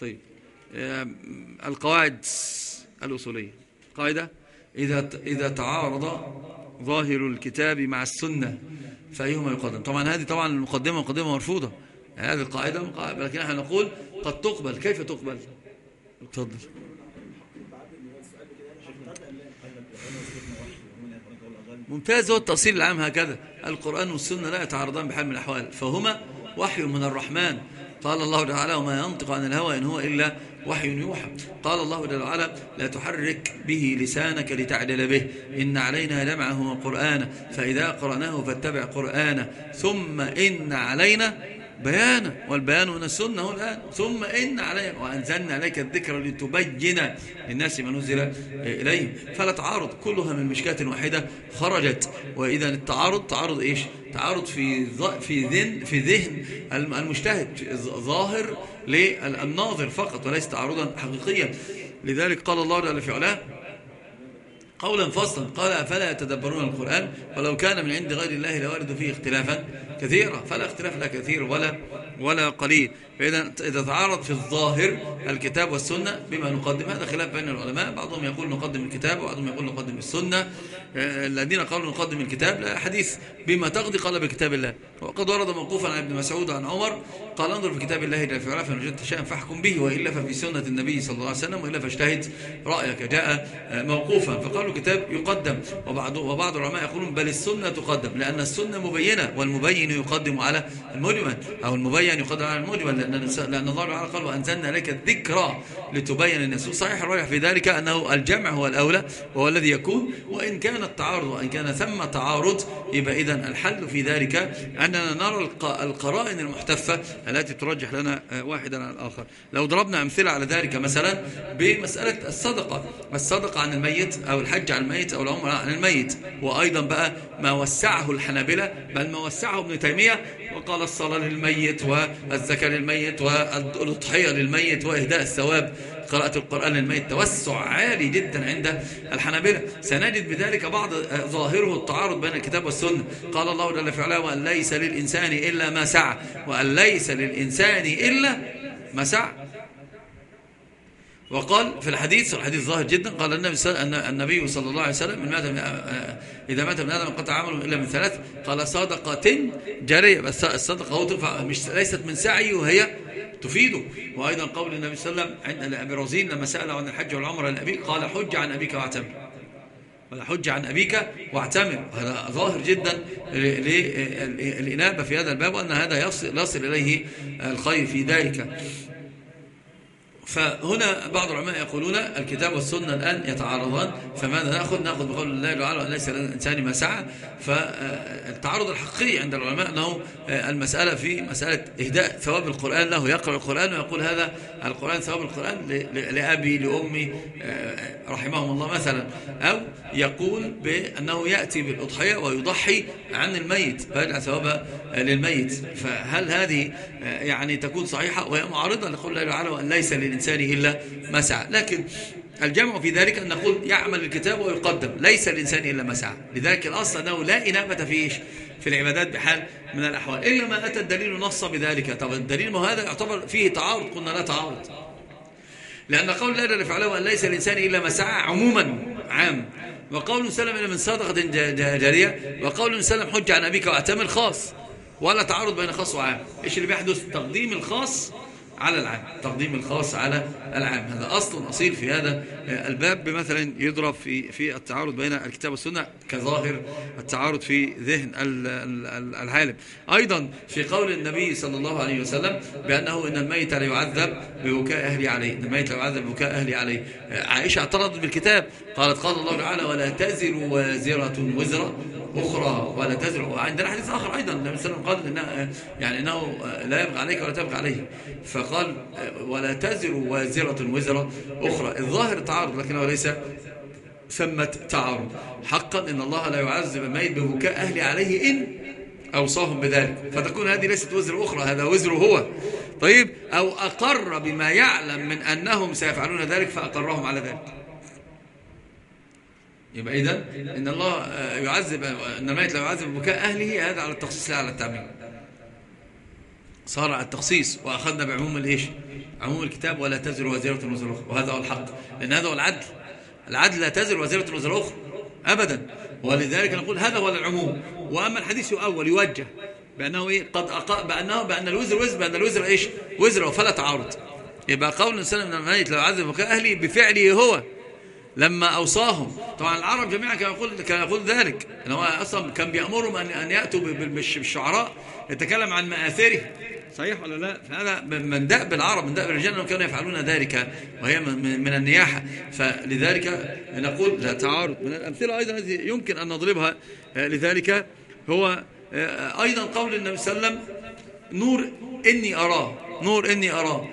طيب. القواعد الأصولية. قاعدة إذا إذا تعارض ظاهر الكتاب مع السنة فأيهما يقدم؟ طبعا هذه طبعا المقدمة مقدمة مرفوضة. هذه القاعدة لكن إحنا نقول قد تقبل. كيف تقبل؟ تفضل. ممتاز. هو التأصيل العام هكذا. القرآن والسنة لا يتعارضان بحال من الأحوال. فهما وحي من الرحمن. قال الله تعالى وما ينطق عن الهوى إن هو إلا وحي يوحى. قال الله جل وعلا لا تحرك به لسانك لتعدل به. إن علينا جمعه وقرآنه فإذا قرأناه فاتبع قرآنه. ثم إن علينا بيانا والبيان من السنة الآن. ثم إن علينا وأنزلنا عليك الذكر لتبين للناس ما نزل إليهم. فلا تعارض كلها من مشكاة واحدة خرجت. وإذا التعارض تعارض إيش؟ تعارض في في ذهن في ذهن المجتهد ظاهر للناظر فقط وليس تعارضا حقيقيا. لذلك قال الله جل في علاه قولا فصلا قال أفلا يتدبرون القرآن؟ ولو كان من عند غير الله لوارد فيه اختلافا. كثيرا فلا اختلاف لا كثير ولا ولا قليل. فإذا إذا تعارض في الظاهر الكتاب والسنة بما نقدم هذا خلاف بين العلماء. بعضهم يقول نقدم الكتاب وبعضهم يقول نقدم السنة. آه، الذين قالوا نقدم الكتاب لا حديث بما تقضي قال بكتاب الله. وقد ورد موقوفا عن ابن مسعود عن عمر قال انظر في كتاب الله جل في فإن وجدت شيئا فاحكم به وإلا ففي سنة النبي صلى الله عليه وسلم وإلا فاجتهد رأيك جاء آه، موقوفا. فقالوا الكتاب يقدم وبعض وبعض العلماء يقولون بل السنة تقدم لأن السنة مبينة والمبين يقدم على المجمل أو المبين يقدم على المجمل لأن, لأن الله تعالى قال وأنزلنا لك الذكرى لتبين الناس صحيح الراجح في ذلك أنه الجمع هو الأولى وهو الذي يكون. وإن كان التعارض وإن كان ثم تعارض يبقى إذن الحل في ذلك أننا نرى القرائن المحتفة التي ترجح لنا آه، واحدا عن الآخر. لو ضربنا أمثلة على ذلك مثلا بمسألة الصدقة. الصدقة عن الميت أو الحج عن الميت أو العمر عن الميت. وأيضا بقى ما وسعه الحنابلة بل ما وسعه ابن تيمية وقال الصلاة للميت والزكاة للميت والأضحية للميت وإهداء الثواب. قراءة القرآن للميت توسع عالي جدا عند الحنابلة. سنجد بذلك بعض ظاهره التعارض بين الكتاب والسنة. قال الله جل في علاه وأن ليس للإنسان إلا ما سعى. وأن ليس للإنسان إلا ما سعى. وقال في الحديث الحديث ظاهر جدا قال النبي صلى النبي صلى الله عليه وسلم من مات من إذا مات من آدم انقطع عمله إلا من ثلاث قال صدقة جارية بس الصدقة هو تنفع مش ليست من سعي وهي تفيده. وأيضا قول النبي صلى الله عليه وسلم عند أبي رزين لما سأل عن الحج والعمر لأبي قال حج عن أبيك واعتمر. ولا حج عن أبيك واعتمر. هذا ظاهر جدا للإنابة في هذا الباب وأن هذا يصل, يصل إليه الخير في ذلك. فهنا بعض العلماء يقولون الكتاب والسنة الآن يتعارضان فماذا نأخذ؟ نأخذ بقول الله تعالى أن ليس للإنسان ما سعى. فالتعارض الحقيقي عند العلماء أنه المسألة في مسألة إهداء ثواب القرآن له يقرأ القرآن ويقول هذا القرآن ثواب القرآن لأبي لأمي رحمهم الله مثلا. أو يقول بأنه يأتي بالأضحية ويضحي عن الميت فيجعل ثوابها للميت. فهل هذه يعني تكون صحيحة؟ وهي معارضة لقول الله تعالى وأن ليس للإنسان للإنسان إلا ما سعى. لكن الجمع في ذلك أن نقول يعمل الكتاب ويقدم ليس الإنسان إلا ما سعى. لذلك الأصل أنه لا إنابة في إيش في العبادات بحال من الأحوال. إلا ما أتى الدليل نص بذلك. طب الدليل هذا يعتبر فيه تعارض؟ قلنا لا تعارض. لأن قول جل وعلا أن ليس الإنسان إلا ما سعى عموما عام. وقول سلم من صادقة جارية. وقول سلم حج عن أبيك واعتمر خاص ولا تعارض بين خاص وعام. إيش اللي بيحدث؟ تقديم الخاص على العام تقديم الخاص على العام. هذا أصل أصيل في هذا الباب مثلا يضرب في في التعارض بين الكتاب والسنة كظاهر التعارض في ذهن العالم. أيضا في قول النبي صلى الله عليه وسلم بأنه إن الميت لا يعذب ببكاء أهلي عليه. إن الميت لا يعذب ببكاء أهلي عليه. عائشة اعترضت بالكتاب قالت قال الله تعالى ولا تزر وازرة وزر أخرى ولا تزر وعندنا حديث آخر أيضا النبي صلى الله عليه وسلم قال يعني إنه لا يبقى عليك ولا تبقى عليه. فقال ولا تزر وازرة وزر أخرى. الظاهر تعارض لكنه ليس ثمة تعارض. حقا إن الله لا يعذب الميت ببكاء أهلي عليه إن أوصاهم بذلك. فتكون هذه ليست وزر أخرى هذا وزر هو. طيب أو أقر بما يعلم من أنهم سيفعلون ذلك فأقرهم على ذلك. يبقى إذن إن الله يعذب إن الميت لا يعذب بكاء أهله هذا على التخصيص لا على التعميم صار على التخصيص وأخذنا بعموم الإيش؟ عموم الكتاب ولا تزر وزيرة وزر أخرى. وهذا هو الحق لأن هذا هو العدل. العدل لا تزر وزيرة وزر أخرى أبدا. ولذلك نقول هذا هو العموم. وأما الحديث أول يوجه بأنه إيه؟ قد أقا بأنه بأن الوزر وزر بأن الوزر إيش؟ وزر فلا تعارض. يبقى قول الإنسان من الميت لو عذب مكان أهلي بفعله هو لما أوصاهم. طبعا العرب جميعا كان يقول كان يقول ذلك إن هو أصلا كان بيأمرهم ان أن يأتوا بالشعراء يتكلم عن مآثره صحيح ولا لا؟ فهذا من دأب العرب من دأب الرجال انهم كانوا يفعلون ذلك وهي من النياحة. فلذلك نقول لا تعارض. من الأمثلة أيضا التي يمكن أن نضربها لذلك هو أيضا قول النبي صلى الله عليه وسلم نور إني أراه. نور إني أراه.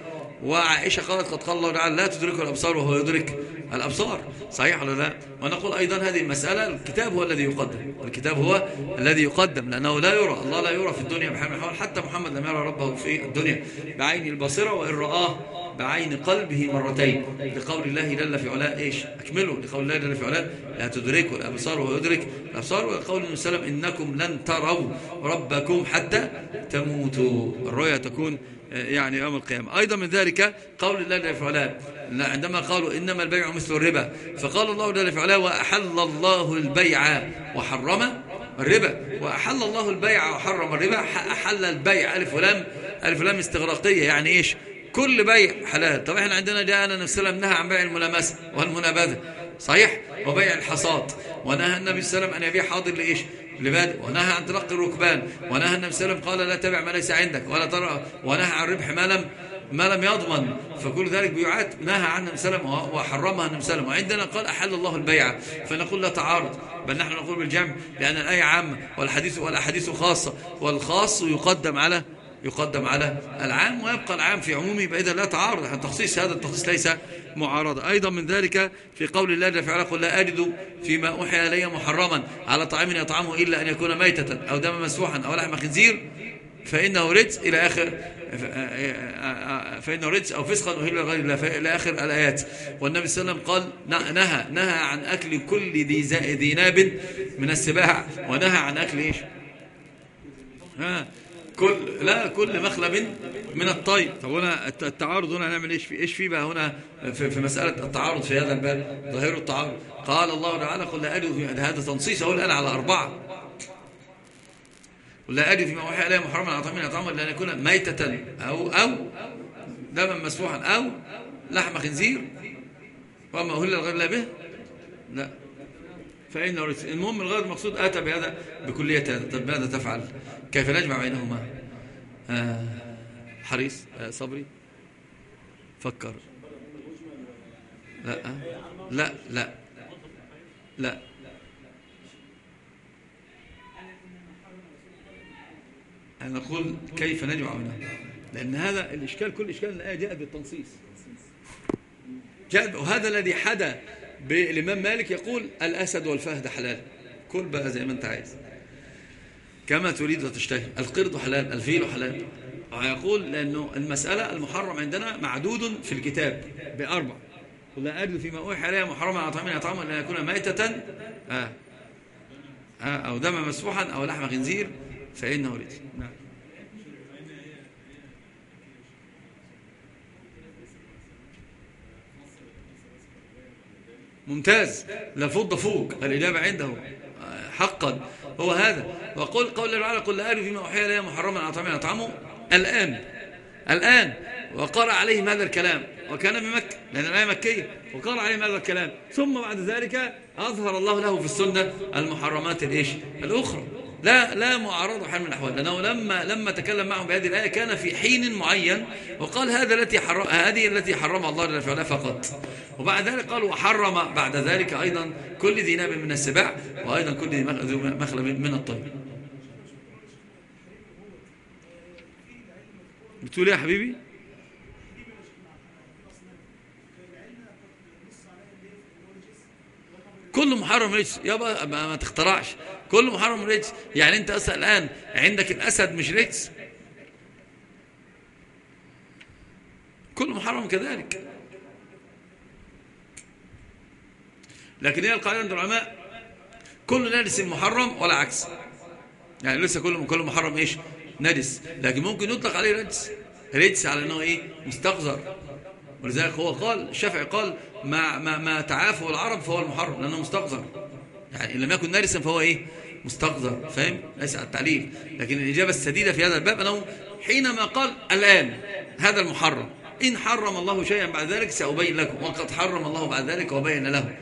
وعائشة قالت قد قال الله تعالى لا تدرك الأبصار وهو يدرك الأبصار. صحيح ولا لا؟ ونقول أيضا هذه المسألة الكتاب هو الذي يقدم. الكتاب هو الذي يقدم لأنه لا يرى الله لا يرى في الدنيا بحال الحوال حتى محمد لم يرى ربه في الدنيا بعين البصيرة وإن رآه بعين قلبه مرتين. لقول الله جل في علاه إيش؟ اكملوا لقول الله جل في علاه لا تدركوا الأبصار وهو يدرك الأبصار. وقول النبي صلى الله عليه وسلم إنكم لن تروا ربكم حتى تموتوا. الرؤيا تكون يعني يوم القيامة. أيضا من ذلك قول الله جل وعلا عندما قالوا إنما البيع مثل الربا فقال الله جل وعلا وأحل الله البيع وحرم الربا. وأحل الله البيع وحرم الربا. أحل البيع ألف ولام ألف ولام استغراقية. يعني إيش؟ كل بيع حلال. طب إحنا عندنا جاءنا النبي صلى الله عليه وسلم نهى عن بيع الملامسة والمنابذة. صحيح؟ وبيع الحصاد. ونهى النبي صلى الله عليه وسلم أن يبيع حاضر لإيش؟ لبادئ ونهى عن تلقي الركبان. ونهى النبي صلى الله عليه وسلم قال لا تبع ما ليس عندك ولا ترى. ونهى عن ربح ما لم ما لم يضمن. فكل ذلك بيعات نهى عن النبي صلى الله عليه وسلم وحرمها وسلم. وعندنا قال أحل الله البيع. فنقول لا تعارض بل نحن نقول بالجمع لأن الآية عامة والحديث والأحاديث خاصة والخاص يقدم على يقدم على العام ويبقى العام في عمومه فإذا لا تعارض التخصيص هذا التخصيص ليس معارضة. أيضا من ذلك في قول الله جل وعلا قل لا أجد فيما أوحي إلي محرما. على طعام يطعمه إلا أن يكون ميتة أو دما مسفوحا أو لحم خنزير فإنه رجس إلى آخر فإنه رجس أو فسقا أهل غير الله إلى آخر الآيات. والنبي صلى الله عليه وسلم قال نهى نهى عن أكل كل ذي ذي ناب من السباع ونهى عن أكل إيش؟ ها كل لا كل مخلب من الطيب. طب هنا التعارض هنا هنعمل إيش في إيش في بقى هنا في, في مسألة التعارض في هذا الباب؟ ظاهر التعارض. قال الله تعالى قل لا أجد هذا تنصيص أقول أنا على أربعة. قل لا أجد فيما أوحي إلي محرما على طعام الا أن يكون ميتة أو أو دما مسفوحا أو لحم خنزير. وما أهل الغير الله به؟ لا. فإنه المهم الغرض المقصود أتى بهذا بكلية هذا. طب ماذا تفعل؟ كيف نجمع بينهما؟ آه حريص آه صبري. فكر. لا لا لا لا. أنا نقول كيف نجمع بينهما؟ لأن هذا الإشكال كل إشكال الآية جاءت بالتنصيص. جاءت وهذا الذي حدا بالإمام مالك يقول الأسد والفهد حلال. كل بقى زي ما أنت عايز. كما تريد وتشتهي القرد حلال الفيل حلال. ويقول لأنه المسألة المحرم عندنا معدود في الكتاب بأربع. قل لا أجد فيما أوحي عليها محرما على طعام طعاما لأن يكون ميتة. آه. آه. أو دم مسفوحا أو لحم خنزير فإنه رجس. نعم. ممتاز. لا فوق. فوق الإجابة عنده. حقا. هو هذا. وقل قول الله قل لا فيما أوحي إلي محرما على أطعمه. الآن. الآن. وقرأ عليهم هذا الكلام. وكان بمكة لأن الآية مكية. وقرأ عليهم هذا الكلام. ثم بعد ذلك أظهر الله له في السنة المحرمات الإيش؟ الأخرى. لا لا معارضة حال من الأحوال لأنه لما لما تكلم معهم بهذه الآية كان في حين معين وقال هذا التي حرم هذه التي حرمها الله جل وعلا فقط. وبعد ذلك قال وحرم بعد ذلك أيضا كل ذي ناب من السباع وأيضا كل ذي مخلب من الطيب. بتقول إيه يا حبيبي؟ كله محرم رجس. يابا ما تخترعش. كله محرم رجس. يعني انت أصلا الآن عندك الأسد مش رجس. كله محرم كذلك. لكن هي القاعدة عند العلماء. كل نجس محرم ولا عكس. يعني لسه كله كله محرم إيش؟ نجس. لكن ممكن يطلق عليه رجس. رجس على أنه إيه؟ مستقذر ولذلك هو قال الشافعي قال ما, ما, ما تعافه العرب فهو المحرم لأنه مستقذر. يعني إن لم يكن نارسا فهو إيه؟ مستقذر فاهم؟ ليس على التعليل. لكن الإجابة السديدة في هذا الباب أنه حينما قال الآن هذا المحرم إن حرم الله شيئا بعد ذلك سأبين لكم وقد حرم الله بعد ذلك وبين له.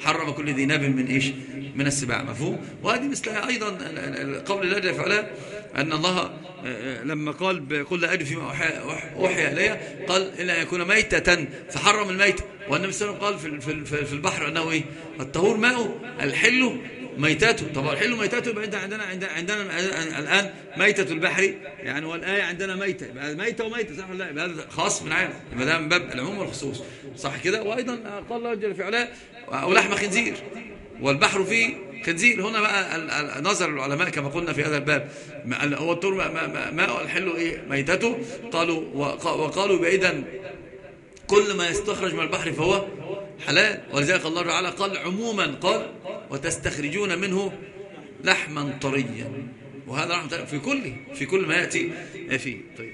حرم كل ذي ناب من إيش؟ من السباع مفهوم؟ وهذه مثل أيضا قول الله جل أن الله لما قال قل لا أجد فيما أوحي إلي قال إلا أن يكون ميتة فحرم الميت. والنبي صلى الله عليه وسلم قال في البحر أنه إيه؟ الطهور ماء الحل ميتاته. طب الحل ميتاته يبقى عندنا عندنا عندنا الآن ميتة البحر. يعني والآية عندنا ميتة يبقى ميتة وميتة صح ولا لا؟ هذا خاص من عام يبقى من باب العموم والخصوص. صح كده؟ وأيضا قال الله جل في علاه أو لحم خنزير. والبحر فيه خنزير هنا بقى نظر العلماء كما قلنا في هذا الباب. هو الطور ماء الحل إيه؟ ميتته. قالوا وقالوا بإذن كل ما يستخرج من البحر فهو حلال. ولذلك الله تعالى قال عموما قال وتستخرجون منه لحما طريا. وهذا رحمة في كل في كل ما يأتي فيه. طيب.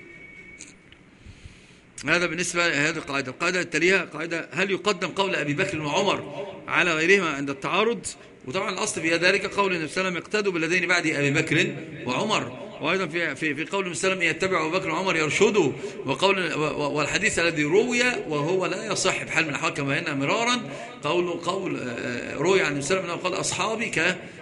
هذا بالنسبة لهذه القاعدة. القاعدة التالية قاعدة هل يقدم قول أبي بكر وعمر على غيرهما عند التعارض؟ وطبعا الأصل في ذلك قول النبي صلى الله عليه وسلم اقتدوا بالذين بعد أبي بكر وعمر. وأيضا في في في قول النبي صلى الله عليه وسلم يتبع أبو بكر وعمر يرشدوا. وقول والحديث الذي روي وهو لا يصح بحال من الأحوال كما بينا مرارا قول قول آه، روي عن النبي صلى الله عليه وسلم قال أصحابي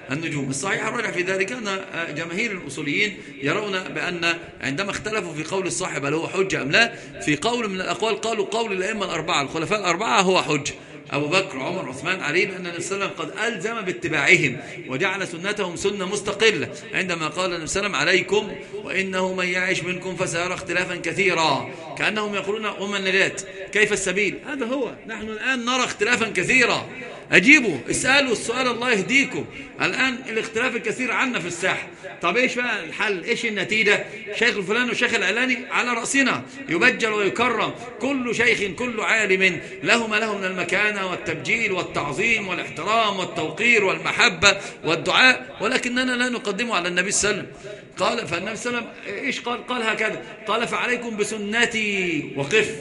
كالنجوم. الصحيح الراجع في ذلك أن آه، جماهير الأصوليين يرون بأن عندما اختلفوا في قول الصاحب هل هو حجة أم لا في قول من الأقوال قالوا قول الأئمة الأربعة الخلفاء الأربعة هو حجة أبو بكر عمر عثمان علي بأن النبي صلى الله عليه وسلم قد ألزم باتباعهم وجعل سنتهم سنة مستقلة. عندما قال النبي صلى الله عليه وسلم عليكم وإنه من يعيش منكم فسيرى اختلافا كثيرا. كأنهم يقولون أم النجاة كيف السبيل؟ هذا هو. نحن الآن نرى اختلافا كثيرا. أجيبوا اسألوا السؤال الله يهديكم. الآن الاختلاف الكثير عنا في الساحة. طب إيش بقى الحل؟ إيش النتيجة؟ شيخ الفلان والشيخ العلاني على رأسنا. يبجل ويكرم. كل شيخ كل عالم له ما له من المكانة والتبجيل والتعظيم والاحترام والتوقير والمحبة والدعاء. ولكننا لا نقدمه على النبي صلى الله عليه وسلم. قال فالنبي صلى الله عليه وسلم إيش قال؟ قال هكذا. قال فعليكم بسنتي وقف.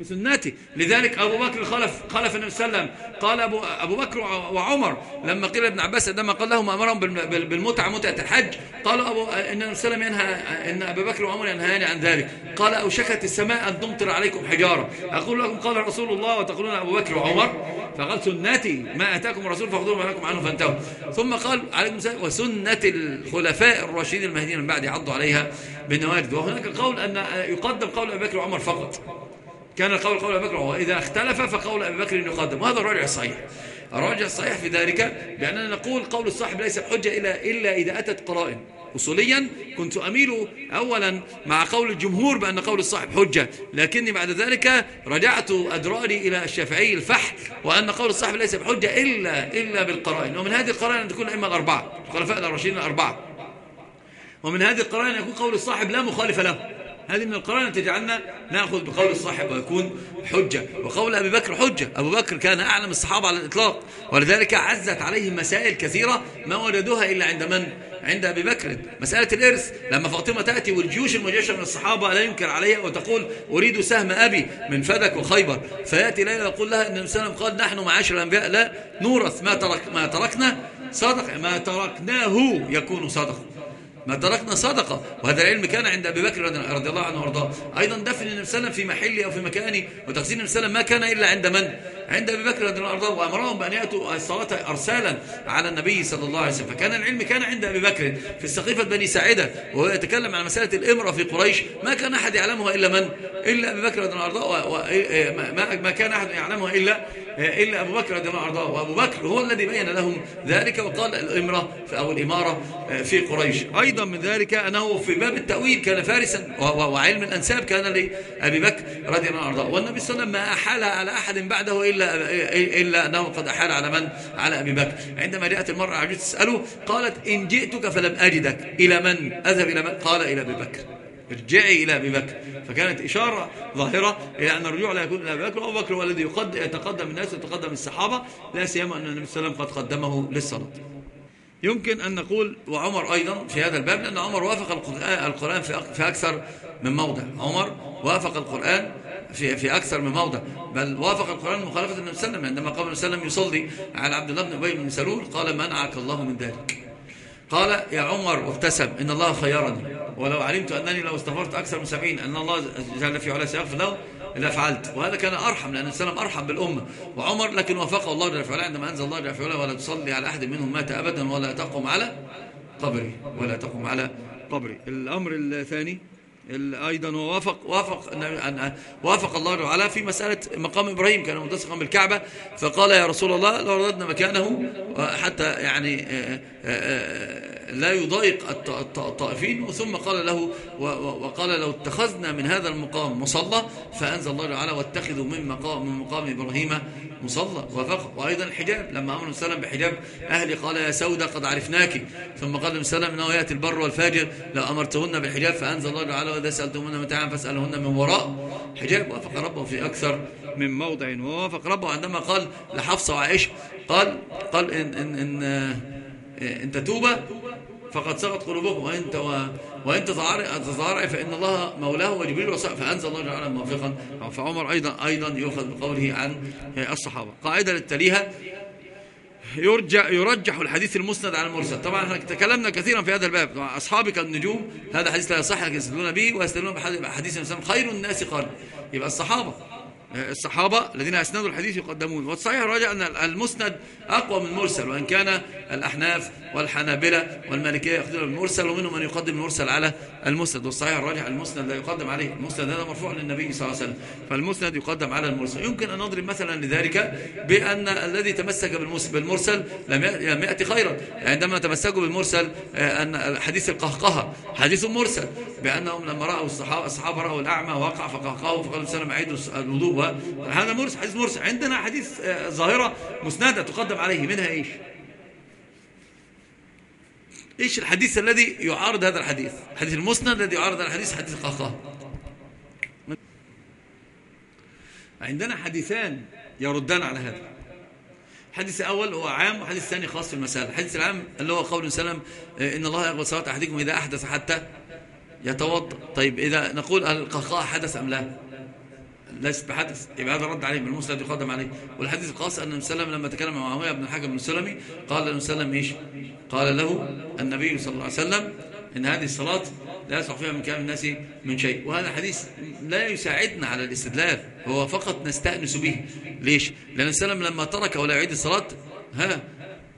بسنته لذلك أبو بكر خلف خلف النبي صلى الله عليه وسلم. قال أبو, أبو بكر وعمر لما قيل ابن عباس عندما قال لهم أمرهم بالمتعة متعة الحج. قالوا أبو إن النبي صلى الله عليه وسلم ينهى إن أبو بكر وعمر ينهيان عن ذلك. قال أوشكت السماء أن تمطر عليكم حجارة. أقول لكم قال رسول الله وتقولون أبو بكر وعمر. فقال سنتي ما أتاكم الرسول فاخذوه ما لكم عنه فانتهوا. ثم قال عليكم السلام وسنة الخلفاء الراشدين المهديين من بعد عضوا عليها بالنواجد وهناك قول أن يقدم قول أبي بكر وعمر فقط. كان القول قول أبي بكر وإذا اختلف فقول أبي بكر يقدم وهذا الراجع الصحيح الراجع الصحيح في ذلك بأننا نقول قول الصاحب ليس بحجة إلا, إلا إذا أتت قرائن. أصوليا كنت أميل أولا مع قول الجمهور بأن قول الصاحب حجة. لكني بعد ذلك رجعت أدراري إلى الشافعي الفحل وأن قول الصاحب ليس بحجة إلا, إلا بالقرائن. ومن هذه القرائن تكون الأئمة الأربعة الخلفاء الراشدين الأربعة. ومن هذه القرائن يكون قول الصاحب لا مخالف له. هذه من القرآن تجعلنا نأخذ بقول الصاحب ويكون حجة وقول أبي بكر حجة. أبو بكر كان أعلم الصحابة على الإطلاق. ولذلك عزت عليهم مسائل كثيرة ما وجدوها إلا عند من؟ عند أبي بكر. مسألة الإرث. لما فاطمة تأتي والجيوش المجيشة من الصحابة لا ينكر عليها وتقول أريد سهم أبي من فدك وخيبر. فيأتي ليلة يقول لها أن وسلم قال نحن معاشر الأنبياء لا نورث. ما, ترك ما تركنا؟ صدق ما تركناه يكون صدقه ما تركنا صدقة وهذا العلم كان عند أبي بكر رضي الله عنه وأرضاه أيضا دفن النبي صلى الله عليه وسلم في محله أو في مكانه وتغسيل النبي صلى الله عليه وسلم ما كان إلا عند من؟ عند أبي بكر رضي الله عنه وأمرهم بأن يأتوا الصلاة أرسالا على النبي صلى الله عليه وسلم. فكان العلم كان عند أبي بكر في السقيفة بني ساعدة وهو يتكلم عن مسألة الإمرة في قريش. ما كان أحد يعلمها إلا من؟ إلا أبي بكر رضي الله عنه ما كان أحد يعلمها إلا إلا أبو بكر رضي الله عنه وأبو بكر هو الذي بين لهم ذلك وقال الإمرة أو الإمارة في قريش. أيضا من ذلك أنه في باب التأويل كان فارسا وعلم الأنساب كان لأبي بكر رضي الله عنه والنبي صلى الله عليه وسلم ما أحال على أحد بعده إلا, إلا أنه قد أحال على من؟ على أبي بكر. عندما جاءت المرأة عجوز تسأله قالت إن جئتك فلم أجدك. إلى من؟ أذهب إلى من؟ قال إلى أبي بكر. ارجعي إلى أبي بكر. فكانت إشارة ظاهرة إلى أن الرجوع لا يكون إلى أبي بكر وأبو بكر هو الذي يتقدم الناس ويتقدم الصحابة لا سيما أن النبي صلى قد قدمه للصلاة. يمكن أن نقول وعمر أيضا في هذا الباب لأن عمر وافق القرآن في أكثر من موضع. عمر وافق القرآن في في أكثر من موضع. بل وافق القرآن مخالفة النبي صلى الله عليه وسلم عندما قال النبي صلى الله عليه وسلم يصلي على عبد الله بن أبي بن سلول قال منعك الله من ذلك؟ قال يا عمر وابتسم إن الله خيرني. ولو علمت أنني لو استغفرت أكثر من سبعين أن الله جل في علا سيغفر له لفعلت. وهذا كان أرحم لأن السلام أرحم بالأمة. وعمر لكن وافقه الله جل في عندما أنزل الله جل في ولا تصلي على أحد منهم مات أبدا ولا تقم على قبري ولا تقم على قبري الأمر الثاني أيضا وافق وافق وافق الله تعالى في مسألة مقام إبراهيم كان متسقا بالكعبة فقال يا رسول الله لو رددنا مكانه حتى يعني آه، آه، آه، لا يضايق الطائفين ثم قال له وقال لو اتخذنا من هذا المقام مصلى فأنزل الله تعالى واتخذوا من مقام, من مقام إبراهيم مصلى. وأيضا الحجاب لما أمر السلام بحجاب أهلي قال يا سودة قد عرفناك. ثم قال السلام إنه يأتي البر والفاجر لو أمرتهن بالحجاب فأنزل الله تعالى وإذا سألتمهن متاعا فاسألهن من وراء حجاب. وافق ربه في أكثر من موضع. ووافق ربه عندما قال لحفصة وعائشة قال قال إن, إن, إن, إن تتوبة فقد سقط قلوبكم وإن وإن تظاهر فإن الله مولاه وجبريل وصائف فأنزل الله تعالى موافقا. فعمر أيضا أيضا يؤخذ بقوله عن الصحابة. قاعدة للتليها. يرجع يرجح الحديث المسند على المرسل. طبعا إحنا تكلمنا كثيرا في هذا الباب. أصحابك النجوم هذا حديث لا يصح يستدلون به ويستدلون بحديث خير الناس قال. يبقى الصحابة الصحابة الذين أسندوا الحديث يقدمون. والصحيح الراجع أن المسند أقوى من المرسل وإن كان الأحناف والحنابلة والمالكية يقدمون المرسل ومنهم من يقدم المرسل على المسند. والصحيح الراجع المسند لا يقدم عليه. المسند هذا مرفوع للنبي صلى الله عليه وسلم. فالمسند يقدم على المرسل. يمكن أن نضرب مثلا لذلك بأن الذي تمسك بالمرسل لم يأتي خيرا. عندما تمسكوا بالمرسل آه، أن حديث القهقهة حديث مرسل. بأنهم لما رأوا الصحابة, الصحابة رأوا الأعمى وقع فقهقهه فقالوا سلم عيد الوضوء هذا مرسل حديث مرسل عندنا حديث آه، ظاهرة مسندة تقدم عليه. منها إيش؟ إيش الحديث الذي يعارض هذا الحديث؟ الحديث المسند الذي يعارض هذا الحديث حديث قهقه عندنا حديثان يردان على هذا. الحديث الأول هو عام والحديث الثاني خاص في المسألة. الحديث العام اللي هو قول سلام آه، إن الله يقبل صلاة أحدكم إذا أحدث حتى يتوضأ. طيب إذا نقول القهقه حدث أم لا؟ ليست بحدث يبقى هذا رد عليه بالمسند يقدم عليه. والحديث الخاص أن النبي صلى الله عليه وسلم لما تكلم مع معاوية بن الحكم قال النبي صلى الله عليه وسلم إيش؟ قال له النبي صلى الله عليه وسلم إن هذه الصلاة لا يصح فيها من كلام الناس من شيء. وهذا حديث لا يساعدنا على الاستدلال هو فقط نستأنس به. ليش؟ لأن السلام لما ترك ولا يعيد الصلاة ها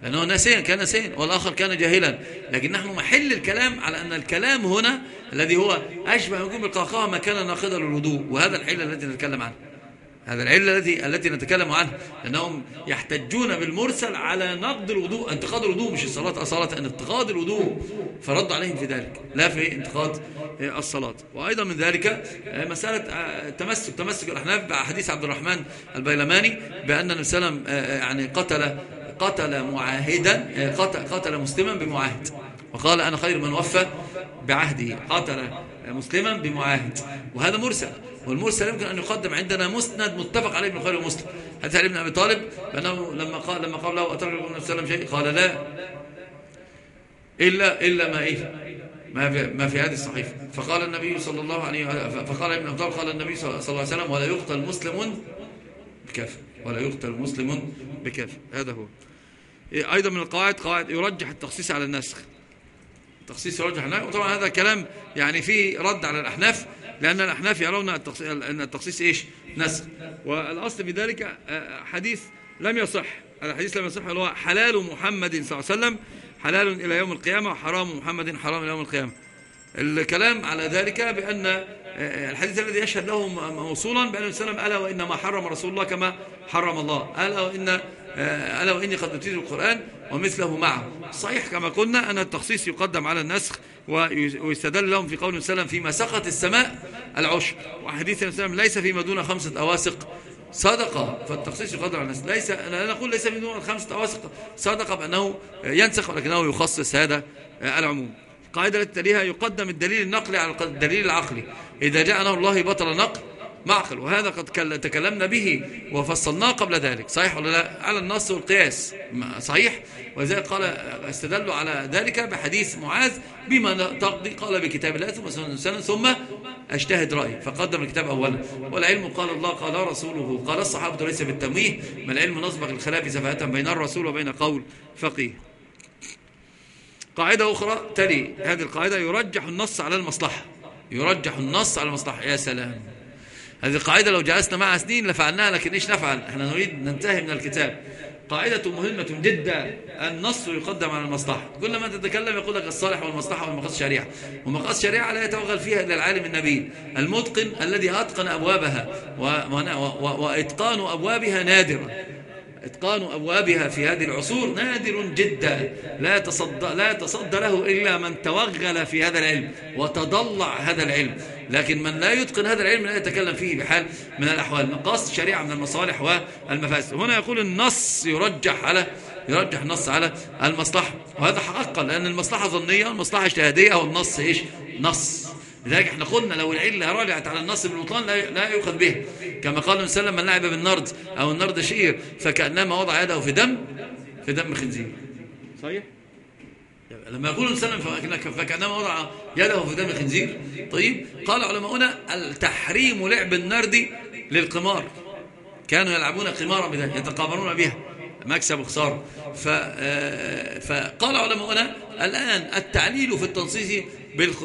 لأنه ناسيا كان ناسيا والآخر كان جاهلا. لكن نحن محل الكلام على أن الكلام هنا الذي هو أشبه يكون بالقهقه ما كان ناقضا للوضوء. وهذا الحل الذي نتكلم عنه. هذا العلة التي التي نتكلم عنها لأنهم يحتجون بالمرسل على نقض الوضوء. انتقاد الوضوء مش الصلاة. أصالة أن انتقاد الوضوء فرد عليهم في ذلك. لا في انتقاد الصلاة. وأيضا من ذلك مسألة تمسك تمسك الأحناف. بحديث عبد الرحمن البيلماني بأن النبي صلى الله عليه وسلم يعني قتل قتل معاهدا قتل مسلما بمعاهد. وقال أنا خير من وفى بعهده. قاتل مسلما بمعاهد. وهذا مرسل. والمرسل يمكن أن يقدم عندنا مسند متفق عليه من خير مسلم حتى علي بن أبي طالب؟ بأنه لما قال لما قال له أترك النبي صلى الله عليه وسلم شيء؟ قال لا. إلا إلا ما إيه؟ ما في, ما في هذه الصحيفة فقال النبي صلى الله عليه فقال ابن أبي قال النبي صلى الله عليه وسلم ولا يقتل مسلم بكافر ولا يقتل مسلم بكافر هذا هو. أيضا من القواعد قواعد يرجح التخصيص على النسخ. تخصيص يرجح النسخ. وطبعا هذا كلام يعني فيه رد على الأحناف لأن الأحناف يرون أن التخصيص إيش؟ نسخ. والأصل في ذلك آه، آه، حديث لم يصح. الحديث لم يصح هو حلال محمد صلى الله عليه وسلم حلال إلى يوم القيامة وحرام محمد حرام إلى يوم القيامة. الكلام على ذلك بأن آه، الحديث الذي يشهد له موصولا بأن السلام ألا وإنما حرم رسول الله كما حرم الله. ألا وإن ألا وإني قد أتيت القرآن ومثله معه. صحيح كما قلنا أن التخصيص يقدم على النسخ ويستدل لهم في قول وسلم فيما سقط السماء العشر وحديث وسلم ليس فيما دون خمسة أواسق صدقة. فالتخصيص يقدر على الناس ليس لا نقول ليس فيما دون خمسة أواسق صدقة بأنه ينسخ ولكنه يخصص هذا العموم. قاعدة التاليها يقدم الدليل النقلي على الدليل العقلي. إذا جاء نهر الله بطل نقل معقل وهذا قد تكلمنا به وفصلناه قبل ذلك. صحيح ولا لا؟ على النص والقياس. صحيح؟ ولذلك قال استدلوا على ذلك بحديث معاذ بما تقضي قال بكتاب الله ثم سنة ثم أجتهد رأي فقدم الكتاب أولا. والعلم قال الله قال رسوله قال الصحابة ليس بالتمويه ما العلم نصبغ الخلاف سفاهة بين الرسول وبين قول فقيه. قاعدة أخرى تلي هذه القاعدة يرجح النص على المصلحة. يرجح النص على المصلحة. يا سلام. هذه القاعدة لو جلسنا معها سنين لفعلناها لكن إيش نفعل؟ إحنا نريد ننتهي من الكتاب. قاعدة مهمة جدا النص يقدم على المصلحة. كل ما تتكلم يقول لك الصالح والمصلحة والمقاصد الشريعة ومقاصد الشريعة لا يتوغل فيها إلا العالم النبي. المتقن الذي أتقن أبوابها وإتقان أبوابها نادرة إتقان أبوابها في هذه العصور نادر جدا. لا يتصدى, لا يتصدى له إلا من توغل في هذا العلم وتضلع هذا العلم. لكن من لا يتقن هذا العلم لا يتكلم فيه بحال من الأحوال. مقاصد الشريعة من المصالح والمفاسد. هنا يقول النص يرجح على يرجح النص على المصلحة. وهذا حقا لأن المصلحة ظنية والمصلحة اجتهادية والنص إيش؟ نص. لذلك إحنا قلنا لو العلة رجعت على النص بالبطلان لا, يؤخذ به. كما قال النبي صلى الله عليه وسلم من لعب بالنرد أو النرد شيء فكأنما وضع يده في دم في دم خنزير. صحيح؟ لما يقول صلى الله عليه وسلم فكأنما وضع يده في دم خنزير. طيب قال علماؤنا التحريم لعب النرد للقمار. كانوا يلعبون قمارا بذلك يتقامرون بها. مكسب وخسارة. آه، فقال علماؤنا الآن التعليل في التنصيص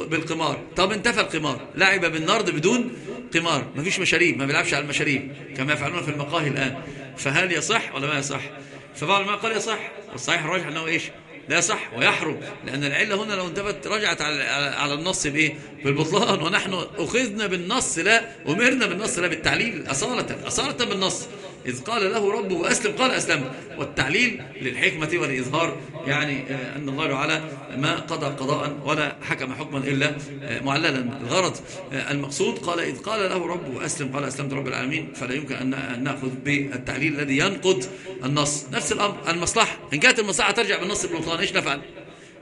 بالقمار. طب انتفى القمار. لعب بالنرد بدون قمار. ما فيش مشاريب ما بيلعبش على المشاريب كما يفعلون في المقاهي الآن. فهل يصح ولا ما يصح؟ فبعض ما قال يصح. والصحيح الراجح أنه إيش؟ لا يصح ويحرم. لأن العلة هنا لو انتبت رجعت على على النص بإيه؟ بالبطلان. ونحن أخذنا بالنص لا أمرنا بالنص لا بالتعليل أصالة أصالة بالنص. إذ قال له ربه أسلم قال أسلم. والتعليل للحكمة والإظهار يعني آه، أن الله تعالى ما قضى قضاء ولا حكم حكما إلا آه، معللا الغرض آه، المقصود قال إذ قال له ربه أسلم قال أسلمت رب العالمين فلا يمكن أن نأخذ بالتعليل الذي ينقض النص. نفس الأمر المصلحة. إن كانت المصلحة ترجع بالنص بالبطلان إيش نفعل؟